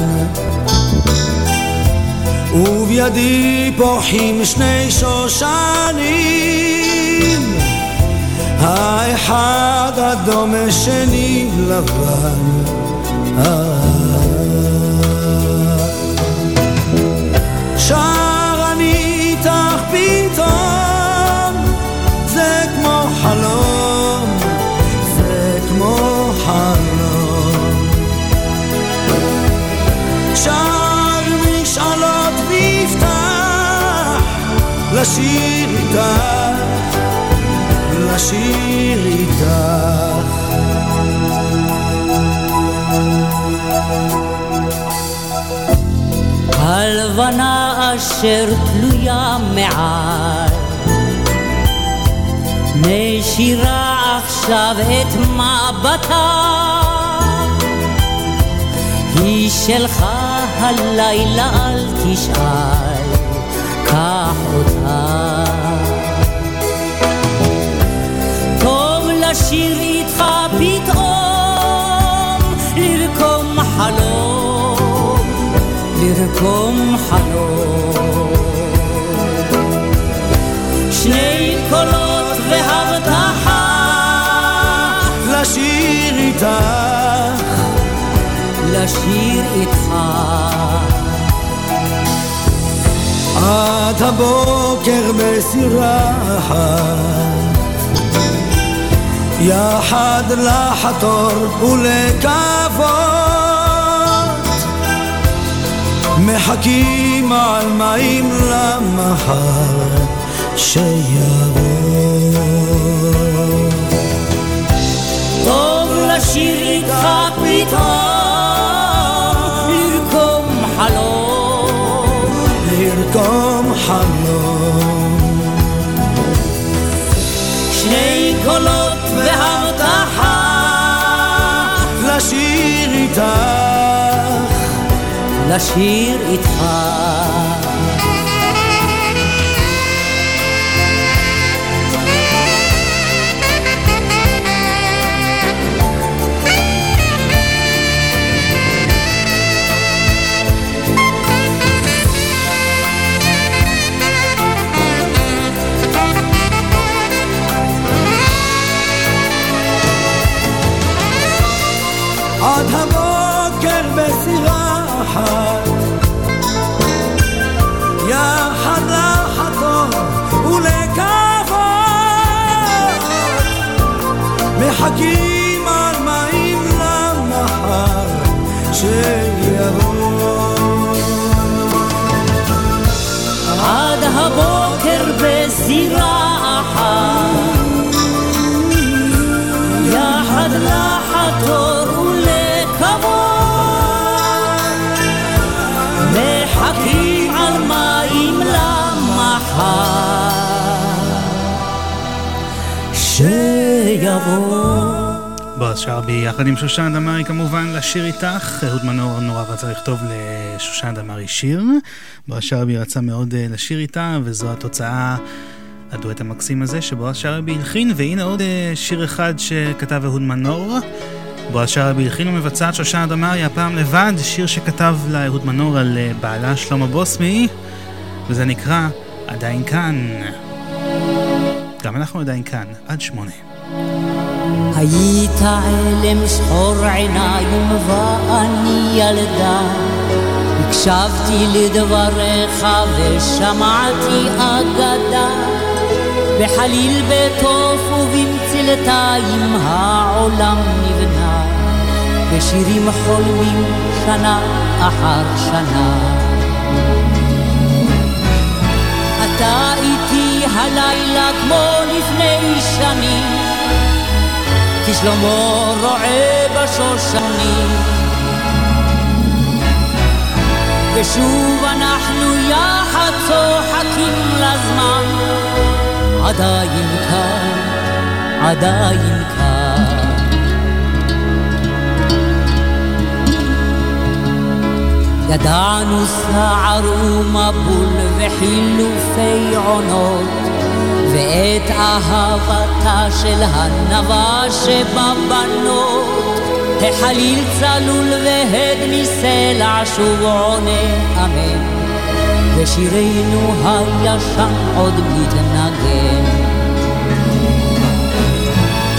ובידי פורחים שני שושנים האחד אדום השני לבן. שר לשיר איתך לשיר איתך הלבנה אשר תלויה מעל משירה עכשיו את מבטה. היא שלך הלילה אל תשאל קח אותה. טוב לשיר איתך פתאום לרקום חלום לרקום חלום. שני קולות והבטחה לשיר איתך. לשיר איתך עד הבוקר בסירה יחד לחתור ולקוות. מחכים על מים למחר שיבוא. טוב לשיר איתך פתאום לרקום חלום. שני קולות והבטחה לשיר איתך לשיר איתך מחכים על מים למחר שיבוא. עד הבוקר בסירה אחת יחד לחתור ולקוות מחכים על מים למחר שיבוא בועז שרבי יחד עם שושן דמארי כמובן לשיר איתך. אהוד מנור נורא רצה לכתוב לשושן דמארי שיר. בועז שרבי רצה מאוד אה, לשיר איתה וזו התוצאה. הדואט המקסים הזה שבועז שרבי הלחין והנה עוד אה, שיר אחד שכתב אהוד מנור. בועז שרבי הלחין ומבצעת שושנה דמארי הפעם לבד, שיר שכתב לה אהוד מנור על אה, בעלה שלמה בוסמי וזה נקרא עדיין כאן. גם אנחנו עדיין כאן, עד שמונה. היית אלם שחור עיניים ואני ילדה. הקשבתי לדבריך ושמעתי אגדה. בחליל בתוף ובמצלתיים העולם נבנה. בשירים חולמים שנה אחר שנה. אתה איתי הלילה כמו לפני שנים כי שלמה רועה בשושנים ושוב אנחנו יחד צוחקים לזמן. עדיין כאן, עדיין כאן. ידענו סער ומבול וחילופי עונות ואת אהבתה של הנבה שבבנות החליל צלול והד מסלע שוב עונה אמן. ושירנו הישן עוד מתנגן.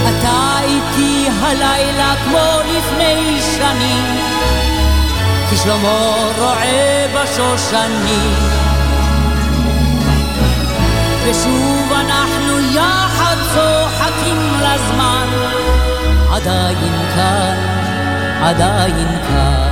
אתה איתי הלילה כמו לפני שנים כשלמה רועה בשושנים ושוב אנחנו יחד צוחקים לזמן. עדיין כאן, עדיין כאן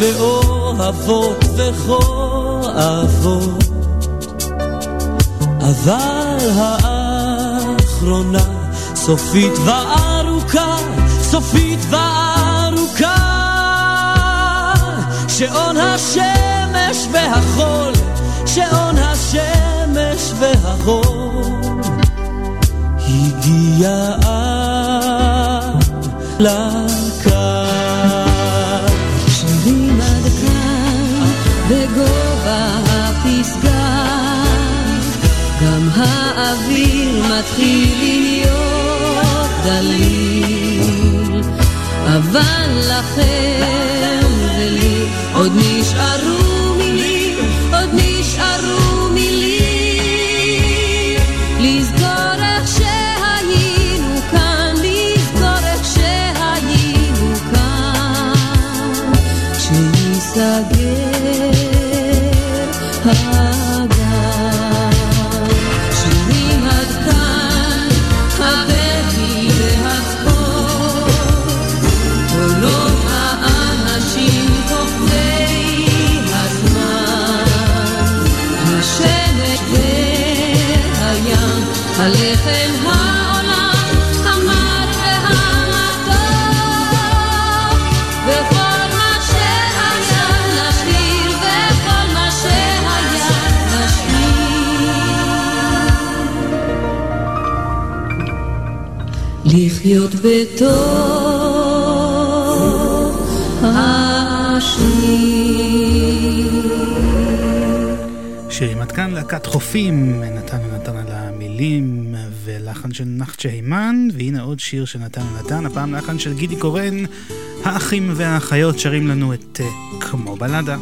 ואוהבות וכואבות, אבל האחרונה סופית וארוכה, סופית וארוכה, שעון השמש והחול, שעון השמש והחול, הגיע מתחיל להיות דליל, אבל לחיות בתוך השיר. שירים עד כאן להקת חופים, נתן ונתן על המילים. מילים ולחן של נחצ'ה הימן, והנה עוד שיר של נתן ונתן, הפעם לחן של גידי קורן, האחים והאחיות שרים לנו את uh, כמו בלדה.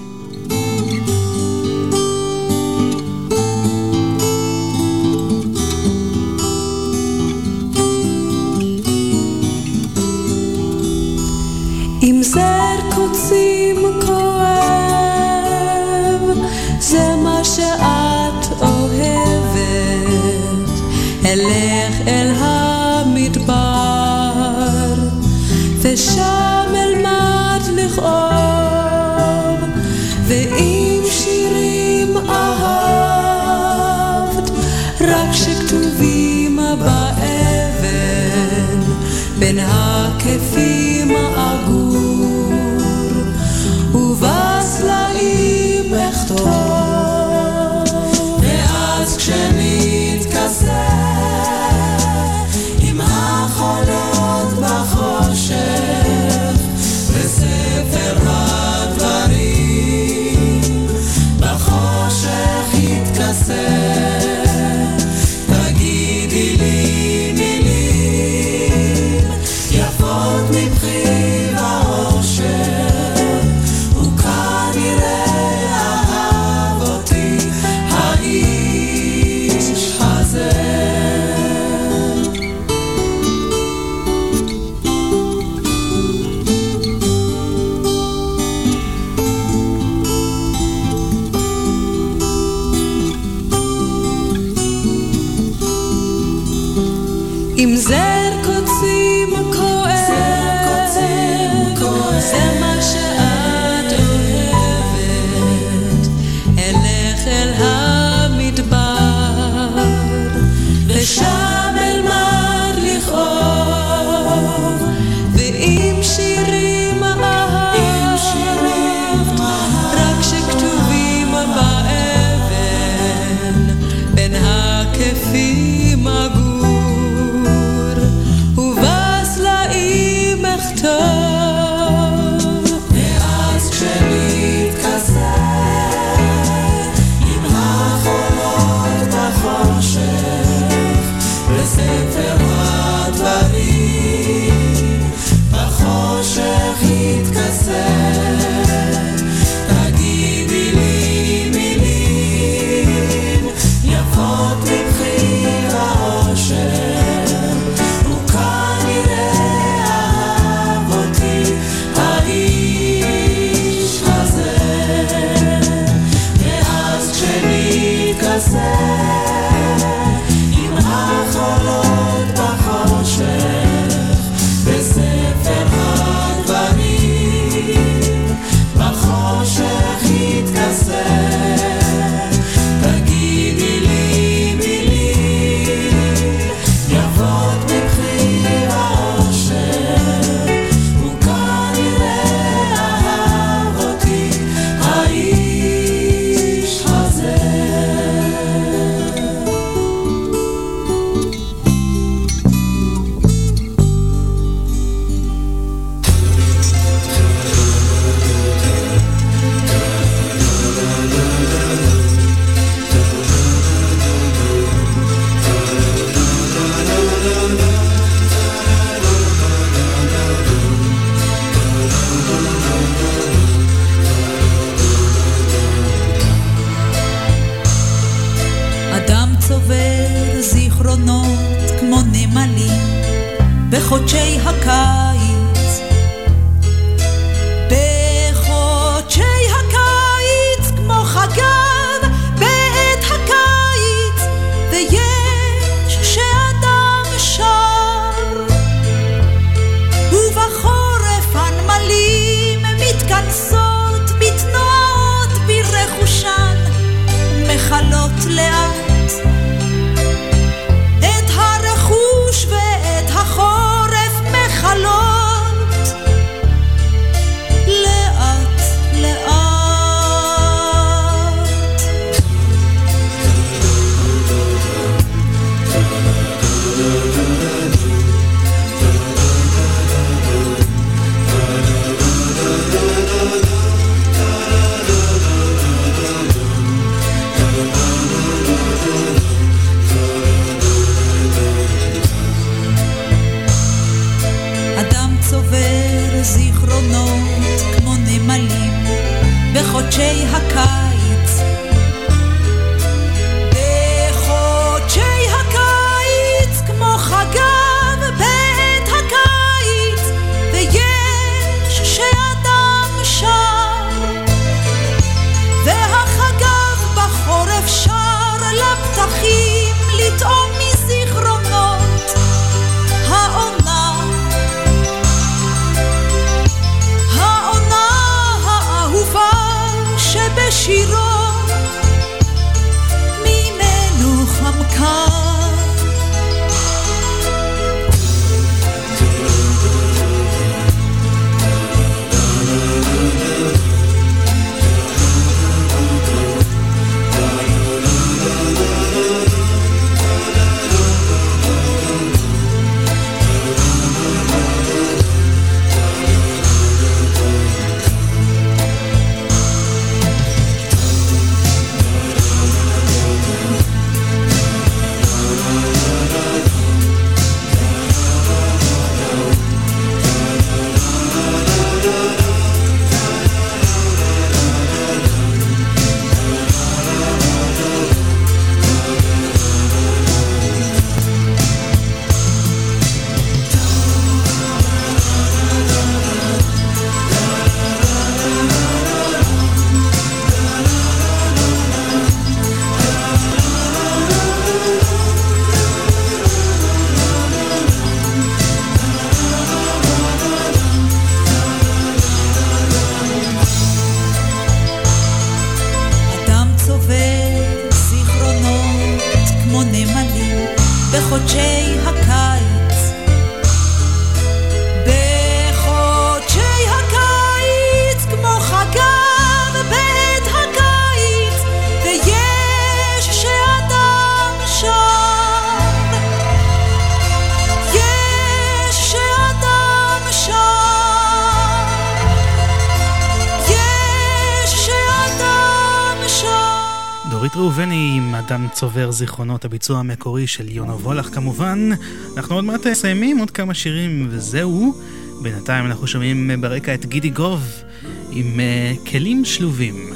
דורית ראובני עם אדם צובר זיכרונות, הביצוע המקורי של יונו וולך כמובן. אנחנו עוד מעט מסיימים עוד כמה שירים וזהו. בינתיים אנחנו שומעים ברקע את גידי גוב עם אה, כלים שלובים.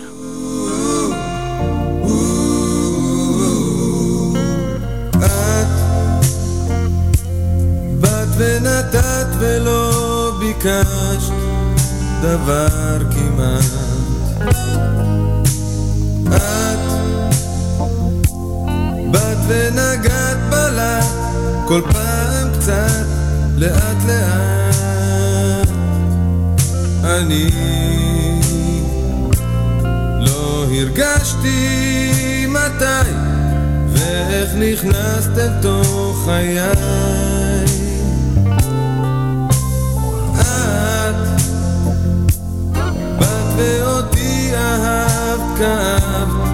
ונתת ולא ביקשת דבר כמעט. את ונגעת בלט כל פעם קצת לאט לאט. אני לא הרגשתי מתי ואיך נכנסת אל תוך חיי. את באת ואותי אהבת, כאבת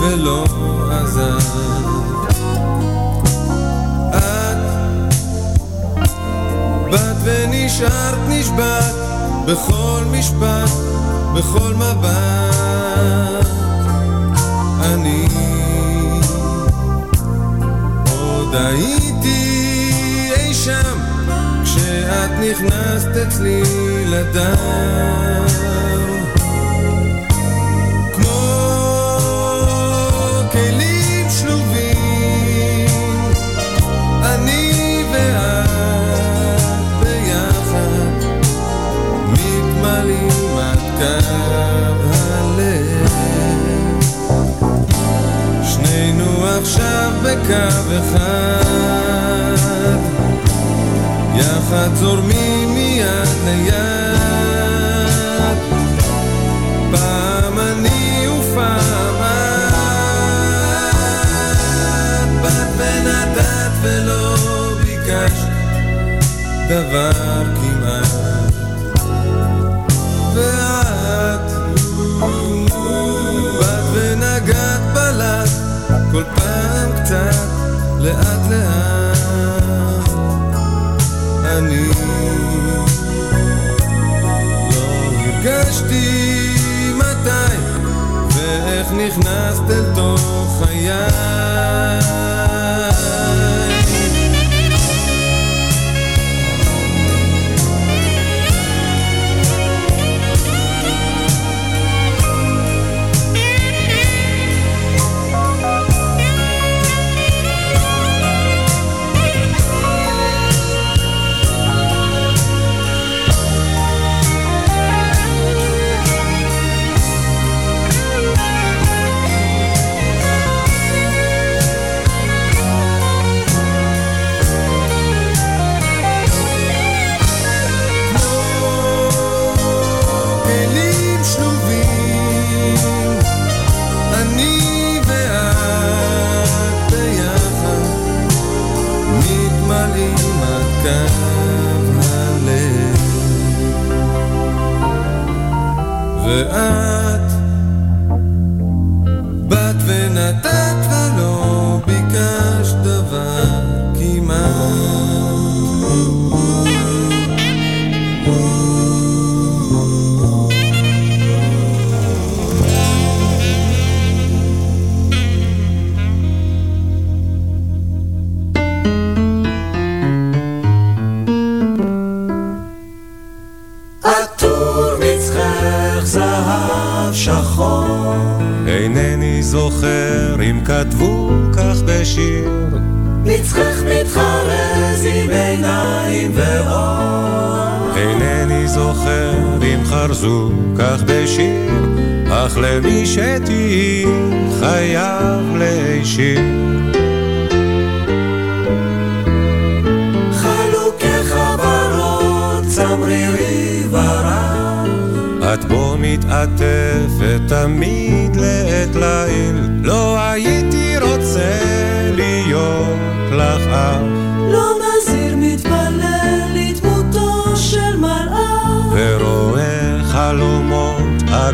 ולא עזבת. ונשארת נשבעת בכל משפט, בכל מבט. אני עוד הייתי אי שם כשאת נכנסת אצלי לדם בקו אחד יחד זורמים מיד ליד. פעם אני ופעם את. באת ונתת ולא ביקשת דבר כמעט קצת לאט לאט. אני לא הרגשתי מתי ואיך נכנסת אל תוך חיי ואת חרזו כך בשיר, אך למי שתהי חייב להישיר. צמרירי ורק. את בו מתעטפת תמיד לעת ליל, לא הייתי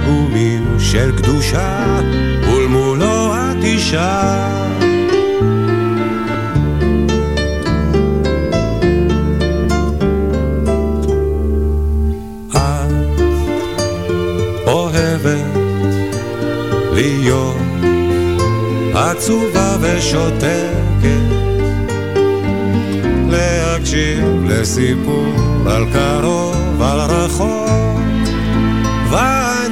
עגומים של קדושה, ולמולו את אישה. עצובה ושותקת להקשיב לסיפור על קרוב, על רחוק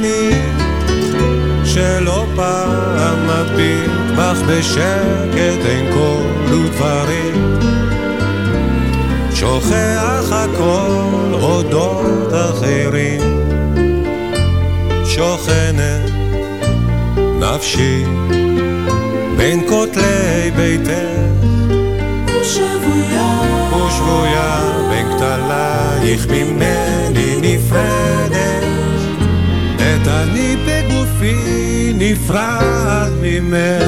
ואני שלא פעם מביט בך בשקט אין קול ודברים שוכח הכל אודות אחרים. שוכנת נפשי בין כותלי ביתך. ושבויה ושבויה בין כתלייך ממני נפרדת. את אני בגופי נפרד ממך.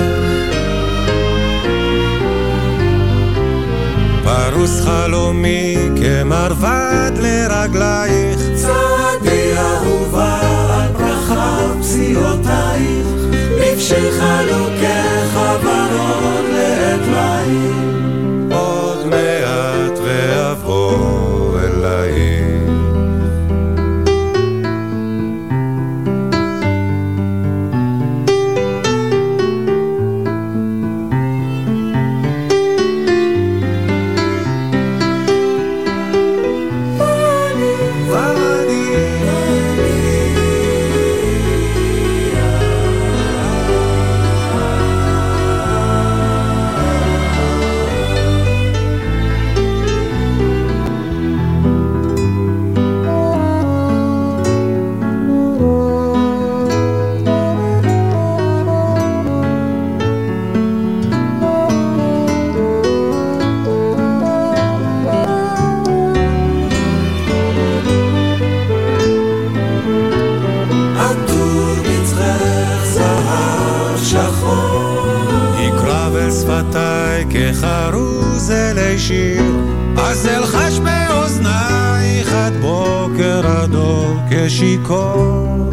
פרוס חלומי כמרבד לרגלייך. צעדי אהובה על ברכה פסיעותייך לבשי חלוקי חברות לעת ליל עוד מעט ואבוא אלייך הדור כשיכור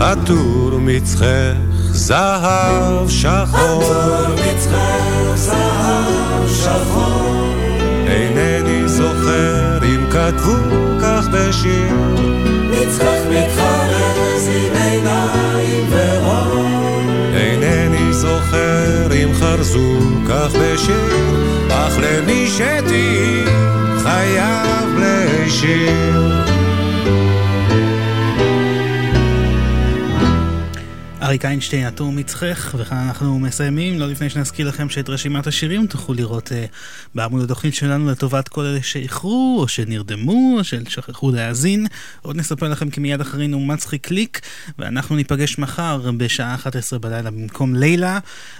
עטור מצחך זהב שחור. עטור מצחך זהב שחור. אינני זוכר אם כתבו כך בשיר. מצחך מתחרז עם עיניים ואור אינני זוכר אם חרזו כך בשיר. אך למי שתהי חייב להישיר אריק איינשטיין, עטור מצחך, וכאן אנחנו מסיימים, לא לפני שנזכיר לכם שאת רשימת השירים תוכלו לראות uh, בעמוד התוכנית שלנו לטובת כל אלה שאיחרו, או שנרדמו, או ששכחו להאזין. עוד נספר לכם כי מיד אחרינו מצחיק קליק, ואנחנו ניפגש מחר בשעה 11 בלילה במקום לילה,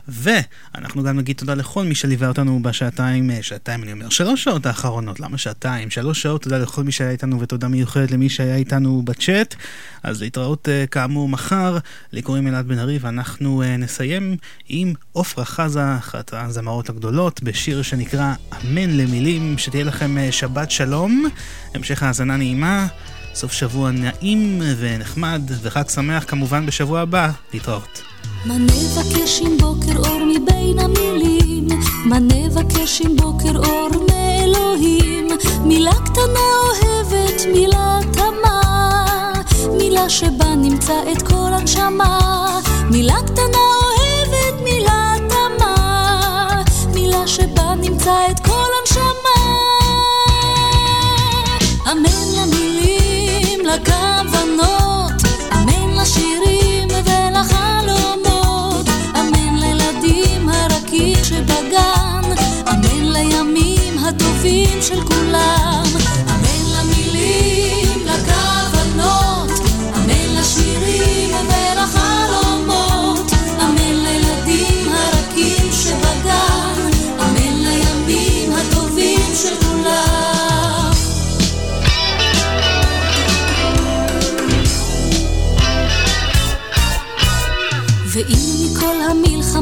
ואנחנו גם נגיד תודה לכל מי שליווה אותנו בשעתיים, אה, שעתיים אני אומר, שלוש שעות האחרונות, למה שעתיים? שלוש שעות, תודה לכל מי שהיה איתנו, ותודה מיוחדת למי שהיה איתנו בצ'אט. אז להתראות uh, כאמור מחר, לי קוראים אלעד בן ארי, ואנחנו uh, נסיים עם עופרה חזה, אחת הזמרות הגדולות, בשיר שנקרא אמן למילים, שתהיה לכם uh, שבת שלום, המשך האזנה נעימה, סוף שבוע נעים ונחמד, וחג שמח כמובן בשבוע הבא. להתראות. מה נבקש עם בוקר אור מבין המילים? מה נבקש עם בוקר אור מאלוהים? מילה קטנה אוהבת, מילה תמה, מילה שבה נמצא את כל הנשמה. מילה קטנה אוהבת, מילה תמה, מילה שבה נמצא את כל הנשמה. אמן למילים, לכוונות, אמן לשירים ולחלומות, אמן לילדים הרכים שבגן, אמן לימים הטובים של כולם,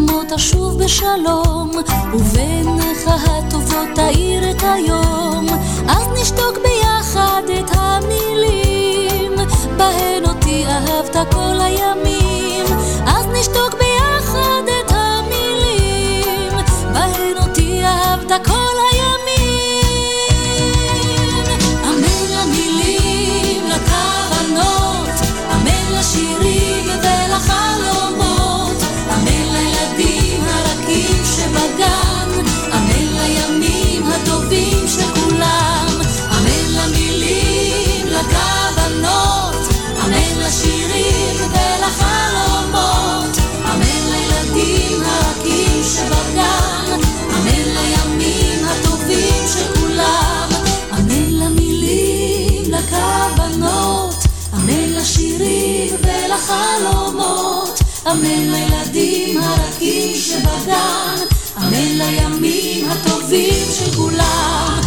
המלחמות אשוב בשלום, ובעיניך הטובות תאיר את היום, אז נשתוק ביחד את המילים, בהן אותי אהבת כל הימים, אז נשתוק ביחד ולחלומות, אמן לילדים הרכים שבגן, אמן לימים הטובים של כולם,